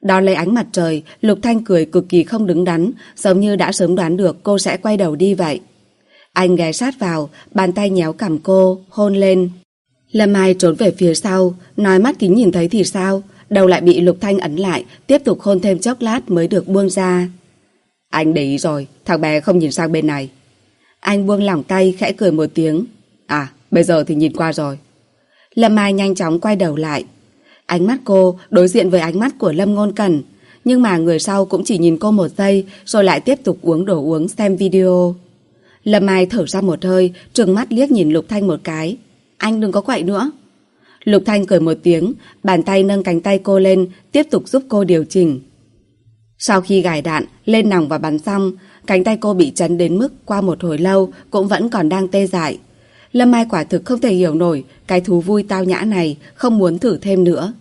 Đón lấy ánh mặt trời, Lục Thanh cười cực kỳ không đứng đắn, giống như đã sớm đoán được cô sẽ quay đầu đi vậy. Anh ghé sát vào, bàn tay nhéo cằm cô, hôn lên. Lâm Mai trốn về phía sau, nói mắt kính nhìn thấy thì sao, đầu lại bị Lục Thanh ấn lại, tiếp tục hôn thêm chốc lát mới được buông ra. Anh để ý rồi, thằng bé không nhìn sang bên này. Anh buông lỏng tay, khẽ cười một tiếng. À, bây giờ thì nhìn qua rồi. Lâm Mai nhanh chóng quay đầu lại. Ánh mắt cô đối diện với ánh mắt của Lâm Ngôn Cẩn, nhưng mà người sau cũng chỉ nhìn cô một giây rồi lại tiếp tục uống đồ uống xem video. Lâm Mai thở ra một hơi, trừng mắt liếc nhìn Lục Thanh một cái. Anh đừng có quậy nữa. Lục Thanh cười một tiếng, bàn tay nâng cánh tay cô lên, tiếp tục giúp cô điều chỉnh. Sau khi gài đạn, lên nòng và bắn xong, cánh tay cô bị chấn đến mức qua một hồi lâu cũng vẫn còn đang tê dại. Lâm Mai quả thực không thể hiểu nổi cái thú vui tao nhã này, không muốn thử thêm nữa.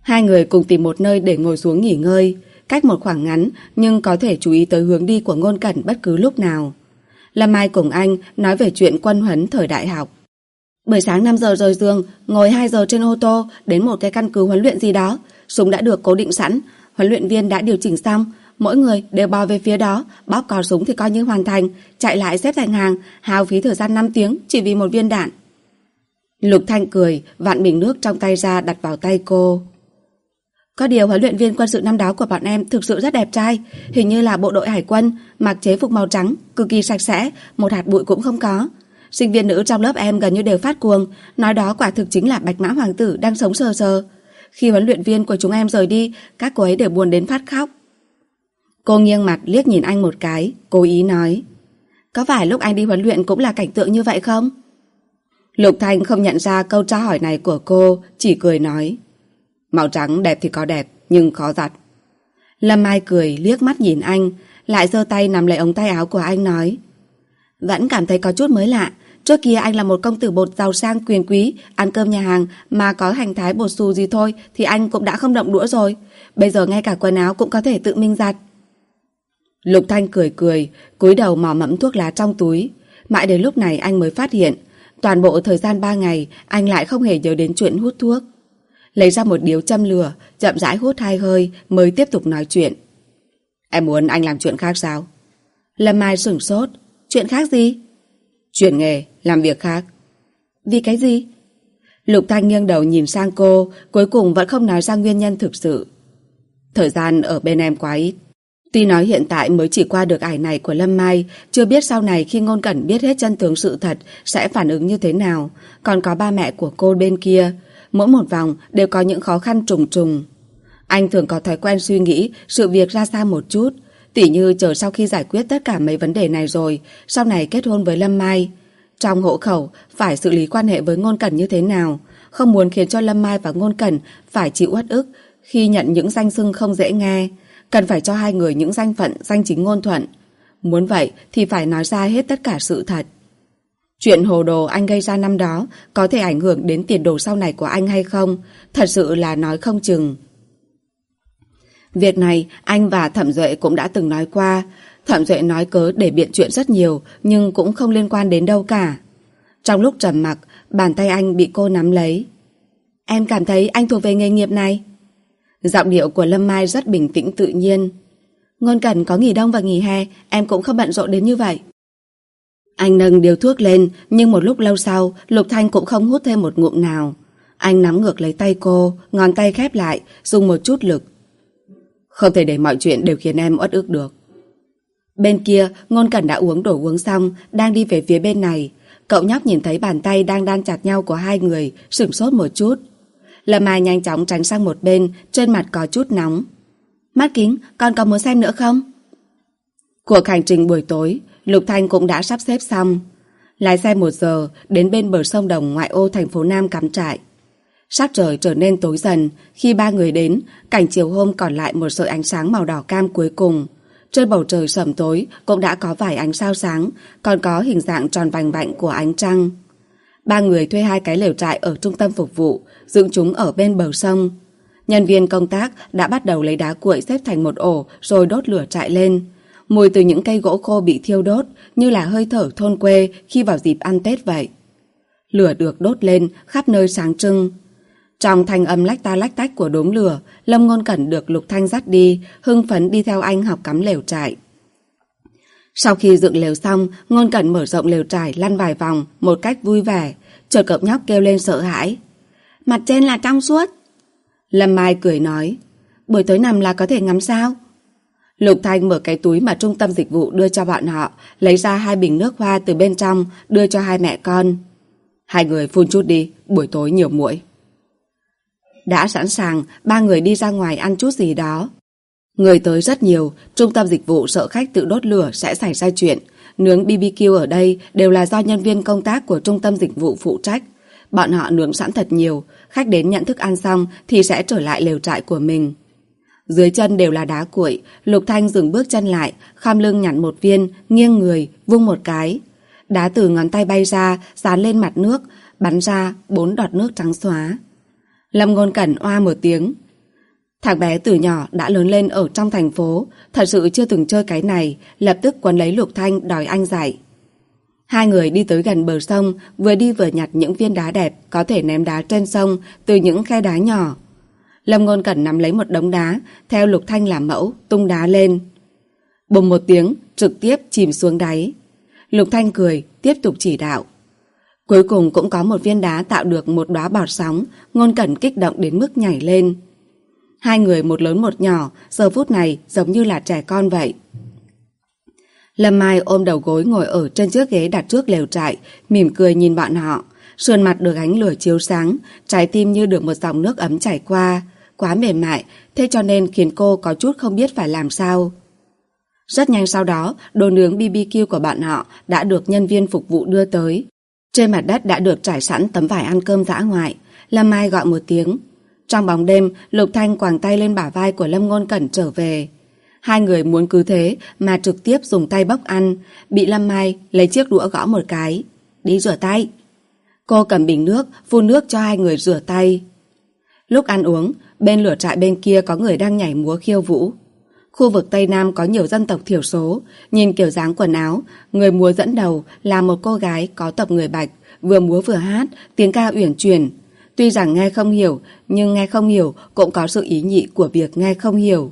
Hai người cùng tìm một nơi để ngồi xuống nghỉ ngơi, cách một khoảng ngắn nhưng có thể chú ý tới hướng đi của ngôn cẩn bất cứ lúc nào. Lâm Mai cùng anh nói về chuyện quân huấn thời đại học. Buổi sáng 5 giờ rời giường, ngồi 2 giờ trên ô tô đến một cái căn cứ huấn luyện gì đó. Súng đã được cố định sẵn, huấn luyện viên đã điều chỉnh xong. Mỗi người đều bò về phía đó, bóp cò súng thì coi như hoàn thành, chạy lại xếp thành hàng, hao phí thời gian 5 tiếng chỉ vì một viên đạn. Lục Thanh cười, vặn bình nước trong tay ra đặt vào tay cô. Có điều huấn luyện viên quân sự năm đó của bọn em thực sự rất đẹp trai, hình như là bộ đội hải quân, mặc chế phục màu trắng, cực kỳ sạch sẽ, một hạt bụi cũng không có. Sinh viên nữ trong lớp em gần như đều phát cuồng, nói đó quả thực chính là bạch mã hoàng tử đang sống sờ sờ. Khi huấn luyện viên của chúng em rời đi, các cô ấy đều buồn đến phát khóc. Cô nghiêng mặt liếc nhìn anh một cái, cố ý nói. Có phải lúc anh đi huấn luyện cũng là cảnh tượng như vậy không? Lục Thanh không nhận ra câu tra hỏi này của cô, chỉ cười nói. Màu trắng đẹp thì có đẹp, nhưng khó giặt. Lâm Mai cười liếc mắt nhìn anh, lại giơ tay nắm lấy ống tay áo của anh nói. Vẫn cảm thấy có chút mới lạ, Trước kia anh là một công tử bột giàu sang quyền quý, ăn cơm nhà hàng mà có hành thái bột xù gì thôi thì anh cũng đã không động đũa rồi. Bây giờ ngay cả quần áo cũng có thể tự mình giặt. Lục Thanh cười cười, cúi đầu mò mẫm thuốc lá trong túi. Mãi đến lúc này anh mới phát hiện, toàn bộ thời gian 3 ngày anh lại không hề nhớ đến chuyện hút thuốc. Lấy ra một điếu châm lửa, chậm rãi hút hai hơi mới tiếp tục nói chuyện. Em muốn anh làm chuyện khác sao? Lâm Mai sửng sốt. Chuyện khác gì? Chuyển nghề, làm việc khác. Vì cái gì? Lục Thanh nghiêng đầu nhìn sang cô, cuối cùng vẫn không nói ra nguyên nhân thực sự. Thời gian ở bên em quá ít. Tuy nói hiện tại mới chỉ qua được ải này của Lâm Mai, chưa biết sau này khi Ngôn Cẩn biết hết chân tướng sự thật sẽ phản ứng như thế nào. Còn có ba mẹ của cô bên kia, mỗi một vòng đều có những khó khăn trùng trùng. Anh thường có thói quen suy nghĩ sự việc ra xa một chút, tỉ như chờ sau khi giải quyết tất cả mấy vấn đề này rồi, sau này kết hôn với Lâm Mai. Trong hộ khẩu, phải xử lý quan hệ với Ngôn Cẩn như thế nào? Không muốn khiến cho Lâm Mai và Ngôn Cẩn phải chịu uất ức khi nhận những danh xưng không dễ nghe. Cần phải cho hai người những danh phận, danh chính ngôn thuận. Muốn vậy thì phải nói ra hết tất cả sự thật. Chuyện hồ đồ anh gây ra năm đó có thể ảnh hưởng đến tiền đồ sau này của anh hay không? Thật sự là nói không chừng. Việc này anh và Thẩm Duệ cũng đã từng nói qua. Thẩm Duệ nói cớ để biện chuyện rất nhiều nhưng cũng không liên quan đến đâu cả. Trong lúc trầm mặc, bàn tay anh bị cô nắm lấy. Em cảm thấy anh thuộc về nghề nghiệp này. Giọng điệu của Lâm Mai rất bình tĩnh tự nhiên. Ngôn Cẩn có nghỉ đông và nghỉ hè, em cũng không bận rộn đến như vậy. Anh nâng điều thuốc lên, nhưng một lúc lâu sau, Lục Thanh cũng không hút thêm một ngụm nào. Anh nắm ngược lấy tay cô, ngón tay khép lại, dùng một chút lực. Không thể để mọi chuyện đều khiến em uất ức được. Bên kia, Ngôn Cẩn đã uống đổ uống xong, đang đi về phía bên này. Cậu nhóc nhìn thấy bàn tay đang đan chặt nhau của hai người, sửng sốt một chút. Lâm Mai nhanh chóng tránh sang một bên, trên mặt có chút nóng. Mắt kính, con có muốn xem nữa không? Cuộc hành trình buổi tối, Lục Thanh cũng đã sắp xếp xong. Lái xe một giờ, đến bên bờ sông Đồng ngoại ô thành phố Nam cắm trại. Sắc trời trở nên tối dần, khi ba người đến, cảnh chiều hôm còn lại một sợi ánh sáng màu đỏ cam cuối cùng. Trên bầu trời sầm tối cũng đã có vài ánh sao sáng, còn có hình dạng tròn vành vạnh của ánh trăng. Ba người thuê hai cái lều trại ở trung tâm phục vụ, dựng chúng ở bên bờ sông. Nhân viên công tác đã bắt đầu lấy đá cuội xếp thành một ổ rồi đốt lửa trại lên. Mùi từ những cây gỗ khô bị thiêu đốt như là hơi thở thôn quê khi vào dịp ăn Tết vậy. Lửa được đốt lên khắp nơi sáng trưng. Trong thanh âm lách ta lách tách của đốm lửa, Lâm Ngôn Cẩn được Lục Thanh dắt đi, hưng phấn đi theo anh học cắm lều trại. Sau khi dựng lều xong, Ngôn Cẩn mở rộng lều trại lăn vài vòng, một cách vui vẻ. Chợt cậu nhóc kêu lên sợ hãi. Mặt trên là trong suốt. Lâm Mai cười nói, buổi tối nằm là có thể ngắm sao? Lục Thanh mở cái túi mà trung tâm dịch vụ đưa cho bọn họ, lấy ra hai bình nước hoa từ bên trong, đưa cho hai mẹ con. Hai người phun chút đi, buổi tối nhiều muỗi. Đã sẵn sàng, ba người đi ra ngoài ăn chút gì đó. Người tới rất nhiều, trung tâm dịch vụ sợ khách tự đốt lửa sẽ xảy ra chuyện. Nướng BBQ ở đây đều là do nhân viên công tác của trung tâm dịch vụ phụ trách. Bọn họ nướng sẵn thật nhiều, khách đến nhận thức ăn xong thì sẽ trở lại lều trại của mình. Dưới chân đều là đá cuội, Lục Thanh dừng bước chân lại, khom lưng nhặt một viên, nghiêng người, vung một cái. Đá từ ngón tay bay ra, dán lên mặt nước, bắn ra bốn đọt nước trắng xóa. Lâm Ngôn Cẩn oa một tiếng. Thằng bé từ nhỏ đã lớn lên ở trong thành phố, thật sự chưa từng chơi cái này, lập tức quấn lấy Lục Thanh đòi anh dạy. Hai người đi tới gần bờ sông, vừa đi vừa nhặt những viên đá đẹp có thể ném đá trên sông từ những khe đá nhỏ. Lâm Ngôn Cẩn nắm lấy một đống đá, theo Lục Thanh làm mẫu, tung đá lên. Bùng một tiếng, trực tiếp chìm xuống đáy. Lục Thanh cười, tiếp tục chỉ đạo. Cuối cùng cũng có một viên đá tạo được một đóa bọt sóng, Ngôn Cẩn kích động đến mức nhảy lên. Hai người một lớn một nhỏ, giờ phút này giống như là trẻ con vậy. Lâm Mai ôm đầu gối ngồi ở trên chiếc ghế đặt trước lều trại, mỉm cười nhìn bọn họ. Sườn mặt được ánh lửa chiếu sáng, trái tim như được một dòng nước ấm chảy qua. Quá mềm mại, thế cho nên khiến cô có chút không biết phải làm sao. Rất nhanh sau đó, đồ nướng BBQ của bạn họ đã được nhân viên phục vụ đưa tới. Trên mặt đất đã được trải sẵn tấm vải ăn cơm dã ngoại. Lâm Mai gọi một tiếng. Trong bóng đêm, Lục Thanh quàng tay lên bả vai của Lâm Ngôn Cẩn trở về. Hai người muốn cứ thế mà trực tiếp dùng tay bóc ăn, bị Lâm Mai lấy chiếc đũa gõ một cái. Đi rửa tay. Cô cầm bình nước, phun nước cho hai người rửa tay. Lúc ăn uống, bên lửa trại bên kia có người đang nhảy múa khiêu vũ. Khu vực Tây Nam có nhiều dân tộc thiểu số, nhìn kiểu dáng quần áo, người múa dẫn đầu là một cô gái có tộc người Bạch, vừa múa vừa hát, tiếng ca uyển chuyển. Tuy rằng nghe không hiểu, nhưng nghe không hiểu cũng có sự ý nhị của việc nghe không hiểu.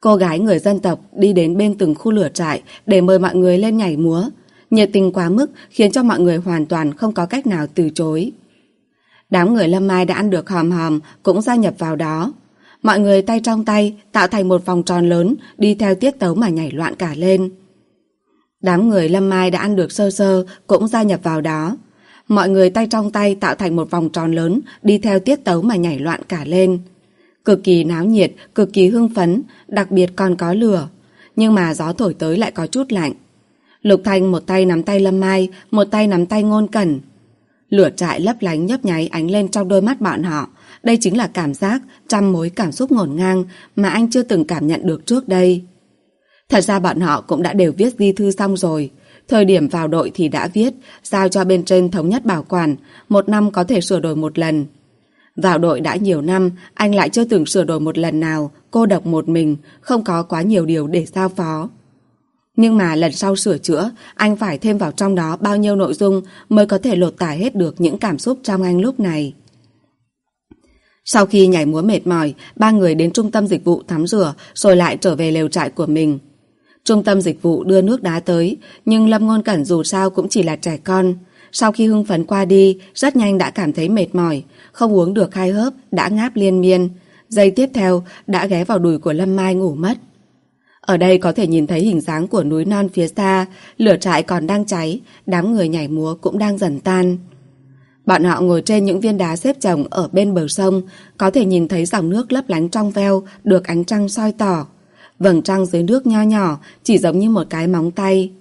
Cô gái người dân tộc đi đến bên từng khu lửa trại để mời mọi người lên nhảy múa. Nhiệt tình quá mức khiến cho mọi người hoàn toàn không có cách nào từ chối. Đám người Lâm Mai đã ăn được hòm hòm cũng gia nhập vào đó. Mọi người tay trong tay tạo thành một vòng tròn lớn đi theo tiết tấu mà nhảy loạn cả lên. Đám người Lâm Mai đã ăn được sơ sơ cũng gia nhập vào đó. Mọi người tay trong tay tạo thành một vòng tròn lớn đi theo tiết tấu mà nhảy loạn cả lên. Cực kỳ náo nhiệt, cực kỳ hưng phấn, đặc biệt còn có lửa. Nhưng mà gió thổi tới lại có chút lạnh. Lục Thanh một tay nắm tay Lâm Mai, một tay nắm tay Ngôn Cẩn. Lửa trại lấp lánh nhấp nháy ánh lên trong đôi mắt bọn họ. Đây chính là cảm giác, trăm mối cảm xúc ngổn ngang mà anh chưa từng cảm nhận được trước đây. Thật ra bọn họ cũng đã đều viết di thư xong rồi. Thời điểm vào đội thì đã viết, giao cho bên trên thống nhất bảo quản, một năm có thể sửa đổi một lần. Vào đội đã nhiều năm, anh lại chưa từng sửa đổi một lần nào, cô độc một mình, không có quá nhiều điều để giao phó. Nhưng mà lần sau sửa chữa, anh phải thêm vào trong đó bao nhiêu nội dung mới có thể lột tải hết được những cảm xúc trong anh lúc này. Sau khi nhảy múa mệt mỏi, ba người đến trung tâm dịch vụ tắm rửa rồi lại trở về lều trại của mình. Trung tâm dịch vụ đưa nước đá tới, nhưng Lâm Ngôn Cẩn dù sao cũng chỉ là trẻ con. Sau khi hưng phấn qua đi, rất nhanh đã cảm thấy mệt mỏi, không uống được hai hớp, đã ngáp liên miên. Giây tiếp theo, đã ghé vào đùi của Lâm Mai ngủ mất. Ở đây có thể nhìn thấy hình dáng của núi non phía xa, lửa trại còn đang cháy, đám người nhảy múa cũng đang dần tan. Bọn họ ngồi trên những viên đá xếp chồng ở bên bờ sông, có thể nhìn thấy dòng nước lấp lánh trong veo, được ánh trăng soi tỏ. Vầng trăng dưới nước nho nhỏ, chỉ giống như một cái móng tay.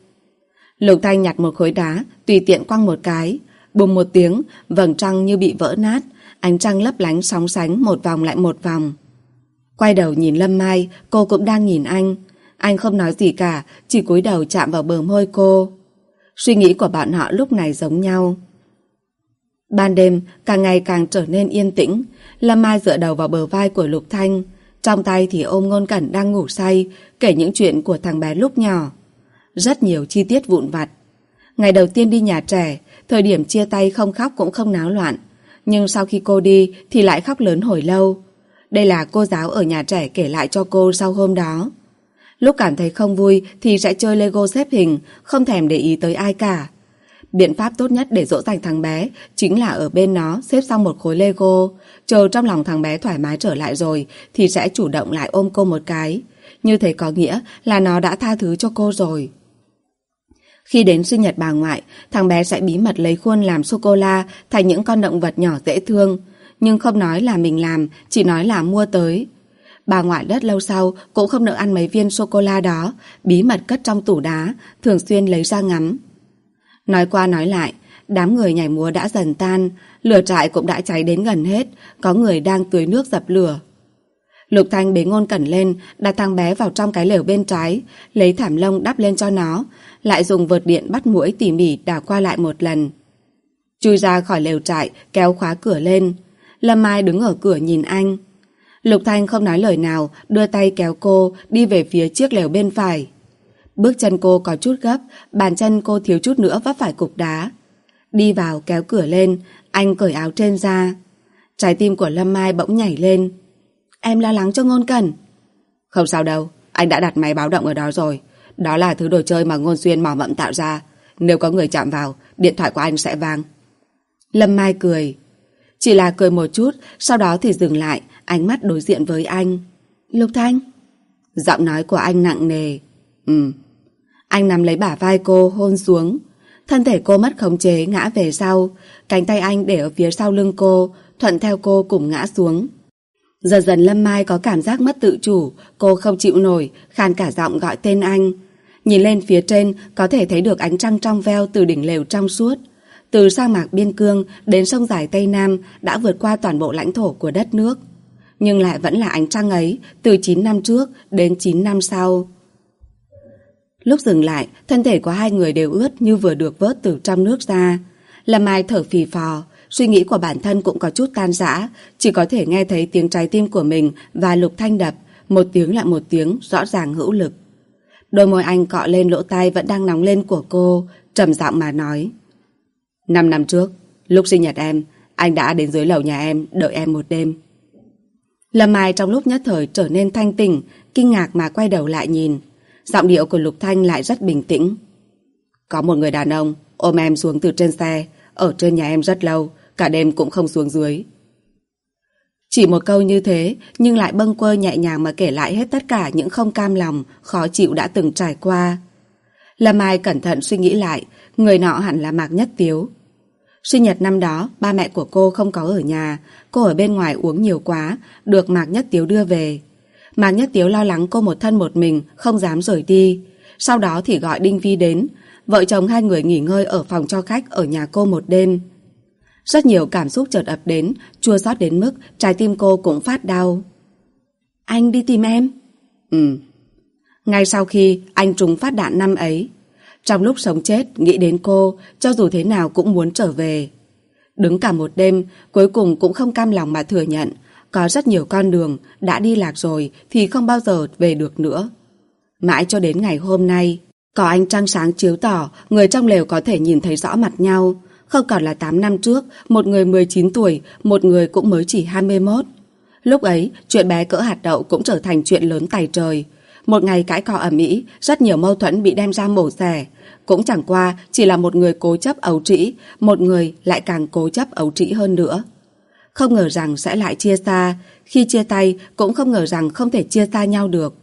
Lục Thanh nhặt một khối đá, tùy tiện quăng một cái. Bùm một tiếng, vầng trăng như bị vỡ nát, ánh trăng lấp lánh sóng sánh một vòng lại một vòng. Quay đầu nhìn Lâm Mai, cô cũng đang nhìn anh. Anh không nói gì cả, chỉ cúi đầu chạm vào bờ môi cô. Suy nghĩ của bọn họ lúc này giống nhau. Ban đêm, càng ngày càng trở nên yên tĩnh. Lâm Mai dựa đầu vào bờ vai của Lục Thanh. Trong tay thì ôm ngôn cẩn đang ngủ say, kể những chuyện của thằng bé lúc nhỏ. Rất nhiều chi tiết vụn vặt. Ngày đầu tiên đi nhà trẻ, thời điểm chia tay không khóc cũng không náo loạn. Nhưng sau khi cô đi thì lại khóc lớn hồi lâu. Đây là cô giáo ở nhà trẻ kể lại cho cô sau hôm đó. Lúc cảm thấy không vui thì sẽ chơi Lego xếp hình, không thèm để ý tới ai cả. Biện pháp tốt nhất để dỗ dành thằng bé chính là ở bên nó xếp xong một khối Lego, chờ trong lòng thằng bé thoải mái trở lại rồi thì sẽ chủ động lại ôm cô một cái. Như thế có nghĩa là nó đã tha thứ cho cô rồi. Khi đến sinh nhật bà ngoại, thằng bé sẽ bí mật lấy khuôn làm sô-cô-la thành những con động vật nhỏ dễ thương. Nhưng không nói là mình làm, chỉ nói là mua tới. Bà ngoại rất lâu sau cũng không nỡ ăn mấy viên sô-cô-la đó, bí mật cất trong tủ đá, thường xuyên lấy ra ngắm. Nói qua nói lại, đám người nhảy múa đã dần tan, lửa trại cũng đã cháy đến gần hết, có người đang tưới nước dập lửa. Lục Thanh bế ngôn cẩn lên, đặt thằng bé vào trong cái lều bên trái, lấy thảm lông đắp lên cho nó, lại dùng vợt điện bắt mũi tỉ mỉ đảo qua lại một lần. Chui ra khỏi lều trại, kéo khóa cửa lên. Lâm Mai đứng ở cửa nhìn anh. Lục Thanh không nói lời nào, đưa tay kéo cô đi về phía chiếc lều bên phải. Bước chân cô có chút gấp, bàn chân cô thiếu chút nữa vấp phải cục đá. Đi vào kéo cửa lên, anh cởi áo trên ra. Trái tim của Lâm Mai bỗng nhảy lên. Em lo lắng cho ngôn cần. Không sao đâu, anh đã đặt máy báo động ở đó rồi. Đó là thứ đồ chơi mà ngôn xuyên mỏ mẫm tạo ra. Nếu có người chạm vào, điện thoại của anh sẽ vang. Lâm Mai cười. Chỉ là cười một chút, sau đó thì dừng lại, ánh mắt đối diện với anh. Lục Thanh. Giọng nói của anh nặng nề. Ừ. Anh nắm lấy bả vai cô, hôn xuống. Thân thể cô mất khống chế, ngã về sau. Cánh tay anh để ở phía sau lưng cô, thuận theo cô cùng ngã xuống. Dần dần Lâm Mai có cảm giác mất tự chủ, cô không chịu nổi, khàn cả giọng gọi tên anh. Nhìn lên phía trên, có thể thấy được ánh trăng trong veo từ đỉnh lều trong suốt. Từ sa mạc biên cương đến sông dài Tây Nam đã vượt qua toàn bộ lãnh thổ của đất nước. Nhưng lại vẫn là ánh trăng ấy, từ 9 năm trước đến 9 năm sau. Lúc dừng lại, thân thể của hai người đều ướt như vừa được vớt từ trong nước ra. Lâm Mai thở phì phò, Suy nghĩ của bản thân cũng có chút tan rã, chỉ có thể nghe thấy tiếng trái tim của mình và lục thanh đập, một tiếng lại một tiếng, rõ ràng hữu lực. Đôi môi anh cọ lên lỗ tai vẫn đang nóng lên của cô, trầm giọng mà nói. Năm năm trước, lúc sinh nhật em, anh đã đến dưới lầu nhà em, đợi em một đêm. Lâm Mai trong lúc nhất thời trở nên thanh tỉnh, kinh ngạc mà quay đầu lại nhìn. Giọng điệu của Lục Thanh lại rất bình tĩnh. Có một người đàn ông ôm em xuống từ trên xe, ở trên nhà em rất lâu, cả đêm cũng không xuống dưới. Chỉ một câu như thế, nhưng lại bâng quơ nhẹ nhàng mà kể lại hết tất cả những không cam lòng, khó chịu đã từng trải qua. Lâm Mai cẩn thận suy nghĩ lại, người nọ hẳn là Mạc Nhất Tiếu. Sinh nhật năm đó, ba mẹ của cô không có ở nhà, cô ở bên ngoài uống nhiều quá, được Mạc Nhất Tiếu đưa về mà Nhất Tiếu lo lắng cô một thân một mình, không dám rời đi. Sau đó thì gọi Đinh Vi đến, vợ chồng hai người nghỉ ngơi ở phòng cho khách ở nhà cô một đêm. Rất nhiều cảm xúc chợt ập đến, chua xót đến mức trái tim cô cũng phát đau. Anh đi tìm em? Ừ. Ngay sau khi anh trúng phát đạn năm ấy, trong lúc sống chết nghĩ đến cô, cho dù thế nào cũng muốn trở về. Đứng cả một đêm, cuối cùng cũng không cam lòng mà thừa nhận, có rất nhiều con đường, đã đi lạc rồi thì không bao giờ về được nữa. Mãi cho đến ngày hôm nay, có ánh trăng sáng chiếu tỏ, người trong lều có thể nhìn thấy rõ mặt nhau, không còn là 8 năm trước, một người 19 tuổi, một người cũng mới chỉ 21. Lúc ấy, chuyện bé cỡ hạt đậu cũng trở thành chuyện lớn tài trời. Một ngày cãi cọ ở Mỹ, rất nhiều mâu thuẫn bị đem ra mổ xẻ. Cũng chẳng qua chỉ là một người cố chấp ấu trĩ, một người lại càng cố chấp ấu trĩ hơn nữa. Không ngờ rằng sẽ lại chia xa, khi chia tay cũng không ngờ rằng không thể chia xa nhau được.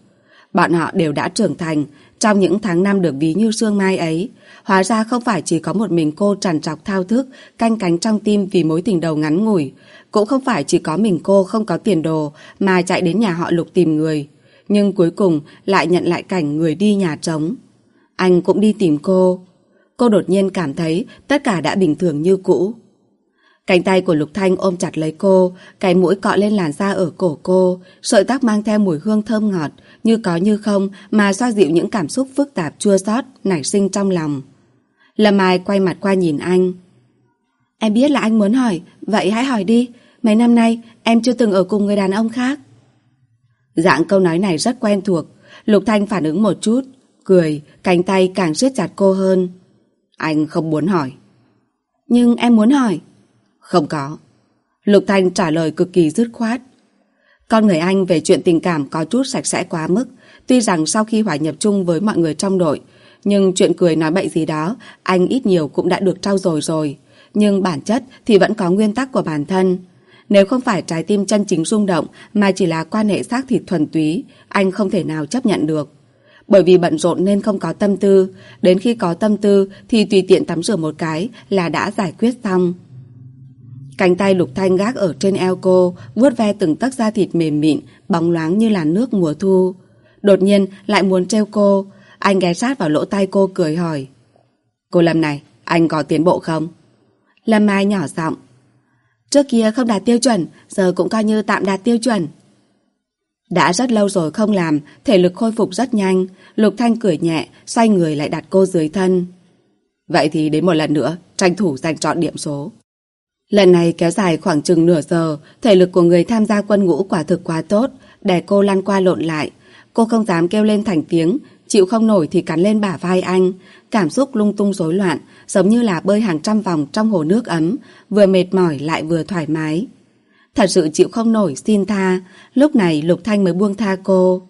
Bọn họ đều đã trưởng thành, trong những tháng năm được ví như sương mai ấy, hóa ra không phải chỉ có một mình cô trằn trọc thao thức, canh cánh trong tim vì mối tình đầu ngắn ngủi. Cũng không phải chỉ có mình cô không có tiền đồ mà chạy đến nhà họ lục tìm người. Nhưng cuối cùng lại nhận lại cảnh người đi nhà trống. Anh cũng đi tìm cô. Cô đột nhiên cảm thấy tất cả đã bình thường như cũ. Cánh tay của Lục Thanh ôm chặt lấy cô, cái mũi cọ lên làn da ở cổ cô, sợi tóc mang theo mùi hương thơm ngọt, như có như không mà xoa dịu những cảm xúc phức tạp chua xót nảy sinh trong lòng. Lâm Mai quay mặt qua nhìn anh. Em biết là anh muốn hỏi, vậy hãy hỏi đi. Mấy năm nay em chưa từng ở cùng người đàn ông khác. Dạng câu nói này rất quen thuộc. Lục Thanh phản ứng một chút, cười, cánh tay càng siết chặt cô hơn. Anh không muốn hỏi. Nhưng em muốn hỏi. Không có. Lục Thanh trả lời cực kỳ dứt khoát. Con người anh về chuyện tình cảm có chút sạch sẽ quá mức, tuy rằng sau khi hòa nhập chung với mọi người trong đội, nhưng chuyện cười nói bậy gì đó, anh ít nhiều cũng đã được trau dồi rồi. Nhưng bản chất thì vẫn có nguyên tắc của bản thân. Nếu không phải trái tim chân chính rung động mà chỉ là quan hệ xác thịt thuần túy, anh không thể nào chấp nhận được. Bởi vì bận rộn nên không có tâm tư, đến khi có tâm tư thì tùy tiện tắm rửa một cái là đã giải quyết xong. Cánh tay Lục Thanh gác ở trên eo cô, vuốt ve từng tấc da thịt mềm mịn, bóng loáng như là nước mùa thu. Đột nhiên lại muốn treo cô, anh ghé sát vào lỗ tai cô cười hỏi. Cô Lâm này, anh có tiến bộ không? Lâm Mai nhỏ giọng. Trước kia không đạt tiêu chuẩn, giờ cũng coi như tạm đạt tiêu chuẩn. Đã rất lâu rồi không làm, thể lực khôi phục rất nhanh. Lục Thanh cười nhẹ, xoay người lại đặt cô dưới thân. Vậy thì đến một lần nữa, tranh thủ giành chọn điểm số. Lần này kéo dài khoảng chừng nửa giờ, thể lực của người tham gia quân ngũ quả thực quá tốt, để cô lăn qua lộn lại. Cô không dám kêu lên thành tiếng, chịu không nổi thì cắn lên bả vai anh. Cảm xúc lung tung rối loạn, giống như là bơi hàng trăm vòng trong hồ nước ấm, vừa mệt mỏi lại vừa thoải mái. Thật sự chịu không nổi xin tha, lúc này Lục Thanh mới buông tha cô.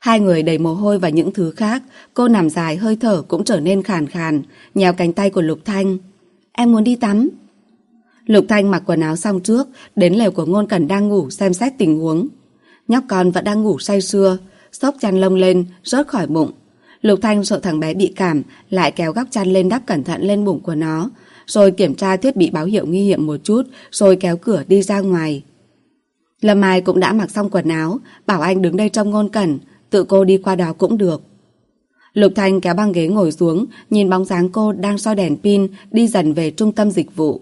Hai người đầy mồ hôi và những thứ khác, cô nằm dài hơi thở cũng trở nên khàn khàn, nhào cánh tay của Lục Thanh. Em muốn đi tắm. Lục Thanh mặc quần áo xong trước, đến lều của Ngôn Cẩn đang ngủ xem xét tình huống. Nhóc con vẫn đang ngủ say sưa, xốc chăn lông lên, rớt khỏi bụng. Lục Thanh sợ thằng bé bị cảm, lại kéo góc chăn lên đắp cẩn thận lên bụng của nó, rồi kiểm tra thiết bị báo hiệu nguy hiểm một chút, rồi kéo cửa đi ra ngoài. Lâm Mai cũng đã mặc xong quần áo, bảo anh đứng đây trong ngôn cẩn, tự cô đi qua đó cũng được. Lục Thanh kéo băng ghế ngồi xuống, nhìn bóng dáng cô đang soi đèn pin đi dần về trung tâm dịch vụ.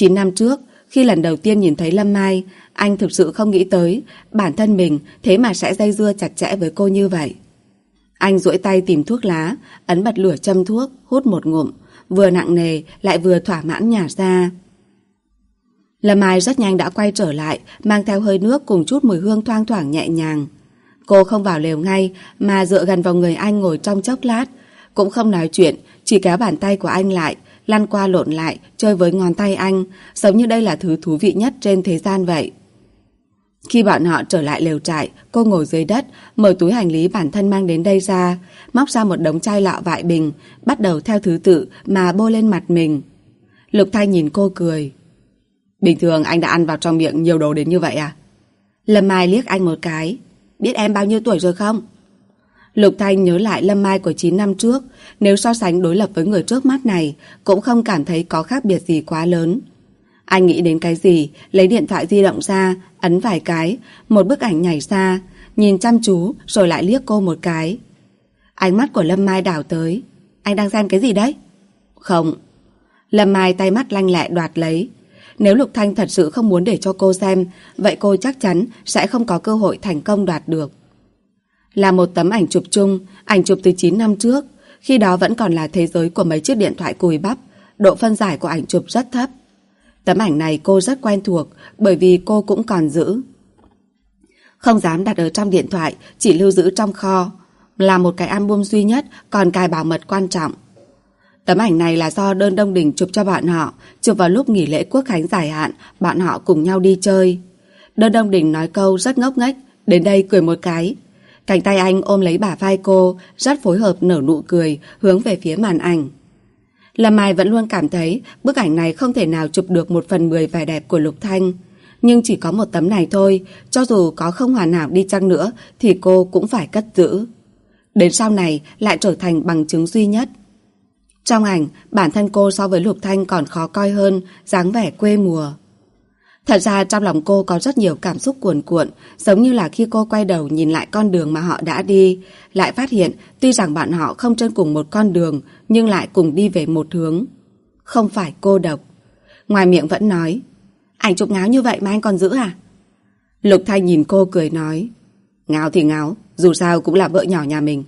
9 năm trước, khi lần đầu tiên nhìn thấy Lâm Mai, anh thực sự không nghĩ tới bản thân mình thế mà sẽ dây dưa chặt chẽ với cô như vậy. Anh duỗi tay tìm thuốc lá, ấn bật lửa châm thuốc, hút một ngụm, vừa nặng nề lại vừa thỏa mãn nhả ra. Lâm Mai rất nhanh đã quay trở lại, mang theo hơi nước cùng chút mùi hương thoang thoảng nhẹ nhàng. Cô không vào lều ngay, mà dựa gần vào người anh ngồi trong chốc lát, cũng không nói chuyện, chỉ kéo bàn tay của anh lại, lăn qua lộn lại, chơi với ngón tay anh, giống như đây là thứ thú vị nhất trên thế gian vậy. Khi bọn họ trở lại lều trại, cô ngồi dưới đất, mở túi hành lý bản thân mang đến đây ra, móc ra một đống chai lọ vại bình, bắt đầu theo thứ tự mà bôi lên mặt mình. Lục Thanh nhìn cô cười. Bình thường anh đã ăn vào trong miệng nhiều đồ đến như vậy à? Lâm Mai liếc anh một cái. Biết em bao nhiêu tuổi rồi không? Lục Thanh nhớ lại Lâm Mai của 9 năm trước, nếu so sánh đối lập với người trước mắt này, cũng không cảm thấy có khác biệt gì quá lớn. Anh nghĩ đến cái gì, lấy điện thoại di động ra, ấn vài cái, một bức ảnh nhảy ra, nhìn chăm chú rồi lại liếc cô một cái. Ánh mắt của Lâm Mai đảo tới. Anh đang xem cái gì đấy? Không. Lâm Mai tay mắt lanh lẹ đoạt lấy. Nếu Lục Thanh thật sự không muốn để cho cô xem, vậy cô chắc chắn sẽ không có cơ hội thành công đoạt được. Là một tấm ảnh chụp chung, ảnh chụp từ 9 năm trước, khi đó vẫn còn là thế giới của mấy chiếc điện thoại cùi bắp, độ phân giải của ảnh chụp rất thấp. Tấm ảnh này cô rất quen thuộc bởi vì cô cũng còn giữ. Không dám đặt ở trong điện thoại, chỉ lưu giữ trong kho. Là một cái album duy nhất còn cài bảo mật quan trọng. Tấm ảnh này là do đơn đông đình chụp cho bọn họ, chụp vào lúc nghỉ lễ quốc khánh dài hạn, bọn họ cùng nhau đi chơi. Đơn đông đình nói câu rất ngốc nghếch, đến đây cười một cái. Cánh tay anh ôm lấy bả vai cô, rất phối hợp nở nụ cười, hướng về phía màn ảnh. Lâm Mai vẫn luôn cảm thấy bức ảnh này không thể nào chụp được một phần mười vẻ đẹp của Lục Thanh. Nhưng chỉ có một tấm này thôi, cho dù có không hoàn hảo đi chăng nữa thì cô cũng phải cất giữ. Đến sau này lại trở thành bằng chứng duy nhất. Trong ảnh, bản thân cô so với Lục Thanh còn khó coi hơn, dáng vẻ quê mùa. Thật ra trong lòng cô có rất nhiều cảm xúc cuồn cuộn, giống như là khi cô quay đầu nhìn lại con đường mà họ đã đi, lại phát hiện tuy rằng bạn họ không trên cùng một con đường, nhưng lại cùng đi về một hướng. Không phải cô độc. Ngoài miệng vẫn nói, ảnh chụp ngáo như vậy mà anh còn giữ à? Lục Thanh nhìn cô cười nói, ngáo thì ngáo, dù sao cũng là vợ nhỏ nhà mình.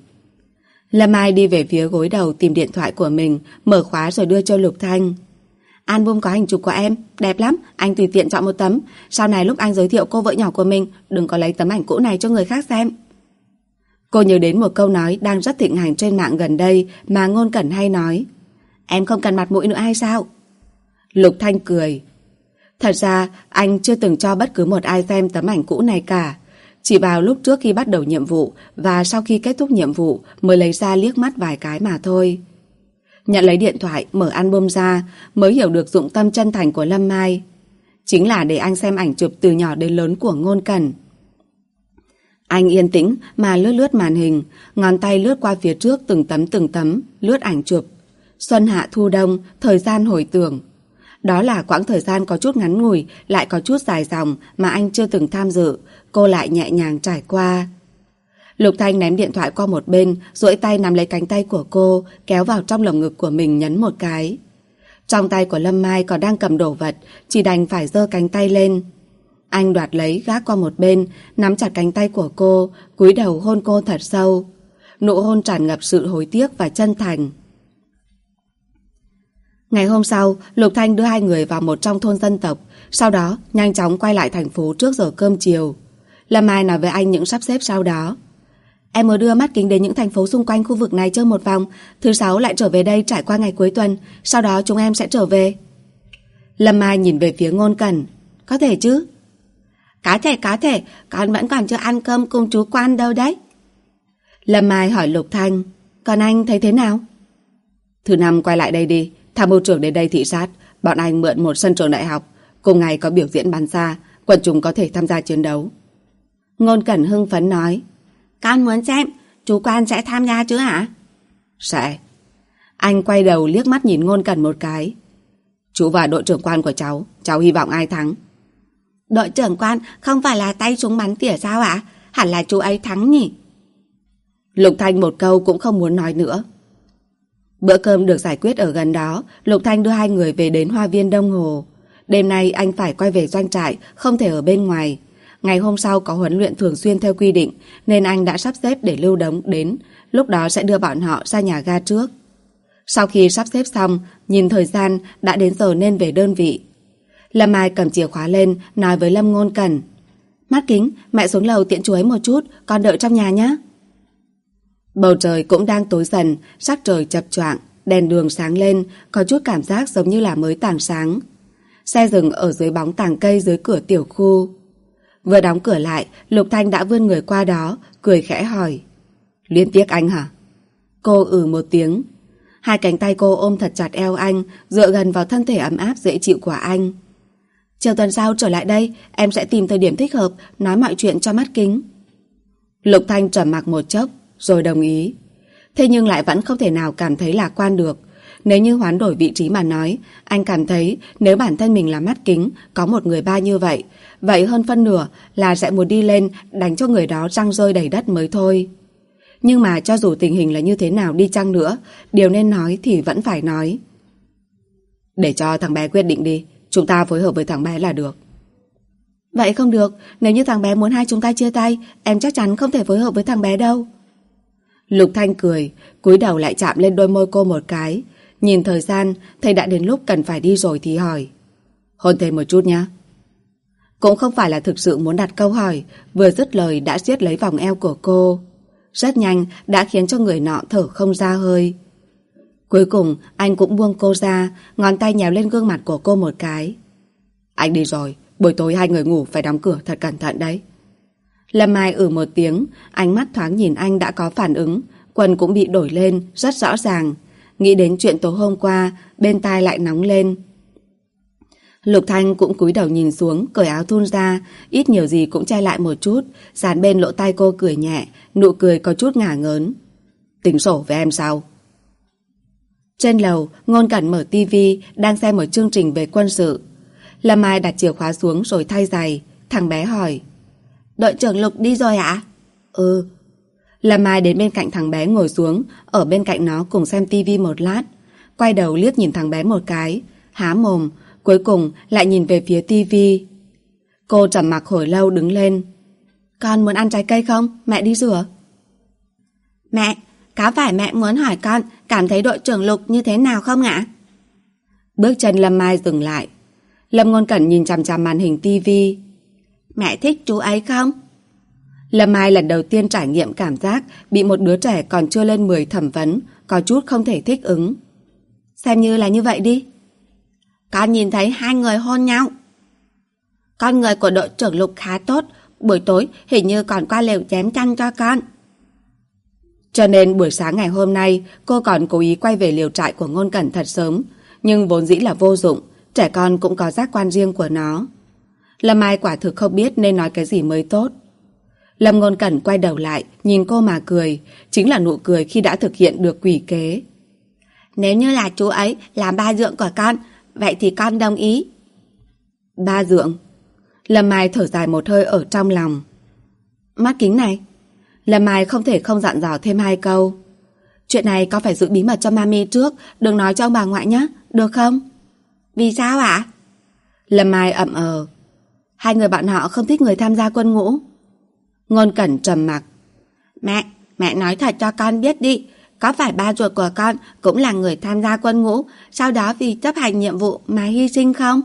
Lâm Mai đi về phía gối đầu tìm điện thoại của mình, mở khóa rồi đưa cho Lục Thanh. Album có hình chụp của em, đẹp lắm, anh tùy tiện chọn một tấm. Sau này lúc anh giới thiệu cô vợ nhỏ của mình, đừng có lấy tấm ảnh cũ này cho người khác xem. Cô nhớ đến một câu nói đang rất thịnh hành trên mạng gần đây mà Ngôn Cẩn hay nói. Em không cần mặt mũi nữa hay sao? Lục Thanh cười. Thật ra, anh chưa từng cho bất cứ một ai xem tấm ảnh cũ này cả. Chỉ vào lúc trước khi bắt đầu nhiệm vụ và sau khi kết thúc nhiệm vụ mới lấy ra liếc mắt vài cái mà thôi. Nhận lấy điện thoại, mở album ra, mới hiểu được dụng tâm chân thành của Lâm Mai. Chính là để anh xem ảnh chụp từ nhỏ đến lớn của Ngôn Cần Anh yên tĩnh mà lướt lướt màn hình, ngón tay lướt qua phía trước từng tấm từng tấm, lướt ảnh chụp. Xuân hạ thu đông, thời gian hồi tưởng. Đó là quãng thời gian có chút ngắn ngủi, lại có chút dài dòng mà anh chưa từng tham dự, cô lại nhẹ nhàng trải qua. Lục Thanh ném điện thoại qua một bên, duỗi tay nắm lấy cánh tay của cô, kéo vào trong lồng ngực của mình nhấn một cái. Trong tay của Lâm Mai còn đang cầm đồ vật, chỉ đành phải giơ cánh tay lên. Anh đoạt lấy gác qua một bên, nắm chặt cánh tay của cô, cúi đầu hôn cô thật sâu. Nụ hôn tràn ngập sự hối tiếc và chân thành. Ngày hôm sau, Lục Thanh đưa hai người vào một trong thôn dân tộc, sau đó nhanh chóng quay lại thành phố trước giờ cơm chiều. Lâm Mai nói với anh những sắp xếp sau đó. Em mới đưa mắt kính đến những thành phố xung quanh khu vực này chơi một vòng, thứ sáu lại trở về đây trải qua ngày cuối tuần, sau đó chúng em sẽ trở về. Lâm Mai nhìn về phía ngôn cẩn. Có thể chứ? Cá thể, cá thể, con vẫn còn chưa ăn cơm cùng chú quan đâu đấy. Lâm Mai hỏi Lục Thanh, còn anh thấy thế nào? Thứ năm quay lại đây đi, tham mưu trưởng đến đây thị sát, bọn anh mượn một sân trường đại học, cùng ngày có biểu diễn bắn xa, quần chúng có thể tham gia chiến đấu. Ngôn Cẩn hưng phấn nói, con muốn xem, chú quan sẽ tham gia chứ hả? Sẽ. Anh quay đầu liếc mắt nhìn Ngôn Cẩn một cái. Chú và đội trưởng quan của cháu, cháu hy vọng ai thắng. Đội trưởng quan không phải là tay súng bắn tỉa sao ạ? Hẳn là chú ấy thắng nhỉ? Lục Thanh một câu cũng không muốn nói nữa. Bữa cơm được giải quyết ở gần đó, Lục Thanh đưa hai người về đến hoa viên Đông Hồ. Đêm nay anh phải quay về doanh trại, không thể ở bên ngoài. Ngày hôm sau có huấn luyện thường xuyên theo quy định, nên anh đã sắp xếp để lưu đống đến, lúc đó sẽ đưa bọn họ ra nhà ga trước. Sau khi sắp xếp xong, nhìn thời gian đã đến giờ nên về đơn vị. Lâm Mai cầm chìa khóa lên, nói với Lâm Ngôn Cần Mắt kính, mẹ xuống lầu tiện chú ấy một chút, con đợi trong nhà nhé. Bầu trời cũng đang tối dần, sắc trời chập choạng, đèn đường sáng lên, có chút cảm giác giống như là mới tảng sáng. Xe dừng ở dưới bóng tàng cây dưới cửa tiểu khu. Vừa đóng cửa lại, Lục Thanh đã vươn người qua đó, cười khẽ hỏi. Liên tiếc anh hả? Cô ừ một tiếng. Hai cánh tay cô ôm thật chặt eo anh, dựa gần vào thân thể ấm áp dễ chịu của anh. Chiều tuần sau trở lại đây, em sẽ tìm thời điểm thích hợp, nói mọi chuyện cho mắt kính. Lục Thanh trầm mặc một chốc, rồi đồng ý. Thế nhưng lại vẫn không thể nào cảm thấy lạc quan được. Nếu như hoán đổi vị trí mà nói, anh cảm thấy nếu bản thân mình là mắt kính, có một người ba như vậy, vậy hơn phân nửa là sẽ muốn đi lên đánh cho người đó răng rơi đầy đất mới thôi. Nhưng mà cho dù tình hình là như thế nào đi chăng nữa, điều nên nói thì vẫn phải nói. Để cho thằng bé quyết định đi, chúng ta phối hợp với thằng bé là được. Vậy không được, nếu như thằng bé muốn hai chúng ta chia tay, em chắc chắn không thể phối hợp với thằng bé đâu. Lục Thanh cười, cúi đầu lại chạm lên đôi môi cô một cái. Nhìn thời gian, thầy đã đến lúc cần phải đi rồi thì hỏi. Hôn thầy một chút nhé. Cũng không phải là thực sự muốn đặt câu hỏi, vừa dứt lời đã siết lấy vòng eo của cô. Rất nhanh đã khiến cho người nọ thở không ra hơi. Cuối cùng anh cũng buông cô ra, ngón tay nhéo lên gương mặt của cô một cái. Anh đi rồi, buổi tối hai người ngủ phải đóng cửa thật cẩn thận đấy. Lâm Mai ử một tiếng, ánh mắt thoáng nhìn anh đã có phản ứng, quần cũng bị đổi lên, rất rõ ràng. Nghĩ đến chuyện tối hôm qua, bên tai lại nóng lên. Lục Thanh cũng cúi đầu nhìn xuống, cởi áo thun ra, ít nhiều gì cũng che lại một chút, dán bên lỗ tai cô cười nhẹ, nụ cười có chút ngả ngớn. Tính sổ với em sao? Trên lầu, Ngôn Cẩn mở tivi, đang xem một chương trình về quân sự. Lâm Mai đặt chìa khóa xuống rồi thay giày. Thằng bé hỏi. Đội trưởng Lục đi rồi ạ? Ừ. Lâm Mai đến bên cạnh thằng bé ngồi xuống, ở bên cạnh nó cùng xem tivi một lát. Quay đầu liếc nhìn thằng bé một cái, há mồm, cuối cùng lại nhìn về phía tivi. Cô trầm mặc hồi lâu đứng lên. Con muốn ăn trái cây không? Mẹ đi rửa. Mẹ, có phải mẹ muốn hỏi con cảm thấy đội trưởng Lục như thế nào không ạ? Bước chân Lâm Mai dừng lại. Lâm Ngôn Cẩn nhìn chằm chằm màn hình tivi. Mẹ thích chú ấy không? Lâm Mai lần đầu tiên trải nghiệm cảm giác bị một đứa trẻ còn chưa lên 10 thẩm vấn, có chút không thể thích ứng. Xem như là như vậy đi. Con nhìn thấy hai người hôn nhau. Con người của đội trưởng Lục khá tốt, buổi tối hình như còn qua lều chém chăn cho con. Cho nên buổi sáng ngày hôm nay cô còn cố ý quay về liều trại của ngôn cẩn thật sớm. Nhưng vốn dĩ là vô dụng, trẻ con cũng có giác quan riêng của nó. Lâm Mai quả thực không biết nên nói cái gì mới tốt. Lâm Ngôn Cẩn quay đầu lại, nhìn cô mà cười, chính là nụ cười khi đã thực hiện được quỷ kế. Nếu như là chú ấy làm ba dượng của con, vậy thì con đồng ý. Ba dượng? Lâm Mai thở dài một hơi ở trong lòng. Mắt kính này. Lâm Mai không thể không dặn dò thêm hai câu. Chuyện này có phải giữ bí mật cho mami trước, đừng nói cho ông bà ngoại nhé, được không? Vì sao ạ? Lâm Mai ậm ờ. Hai người bạn họ không thích người tham gia quân ngũ. Ngôn Cẩn trầm mặc. Mẹ, mẹ nói thật cho con biết đi. Có phải ba ruột của con cũng là người tham gia quân ngũ, sau đó vì chấp hành nhiệm vụ mà hy sinh không?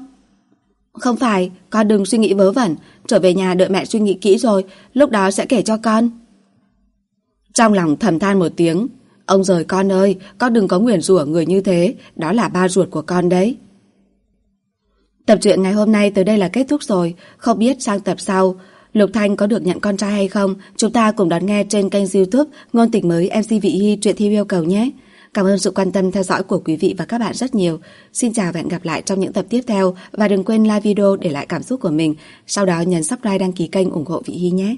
Không phải, con đừng suy nghĩ vớ vẩn, trở về nhà đợi mẹ suy nghĩ kỹ rồi, lúc đó sẽ kể cho con. Trong lòng thầm than một tiếng, ông rời con ơi, con đừng có nguyền rủa người như thế, đó là ba ruột của con đấy. Tập truyện ngày hôm nay tới đây là kết thúc rồi, không biết sang tập sau, Lục Thanh có được nhận con trai hay không, chúng ta cùng đón nghe trên kênh youtube Ngôn tình mới MC Vị Hy truyện thi yêu cầu nhé. Cảm ơn sự quan tâm theo dõi của quý vị và các bạn rất nhiều. Xin chào và hẹn gặp lại trong những tập tiếp theo và đừng quên like video để lại cảm xúc của mình. Sau đó nhấn subscribe đăng ký kênh ủng hộ Vị Hy nhé.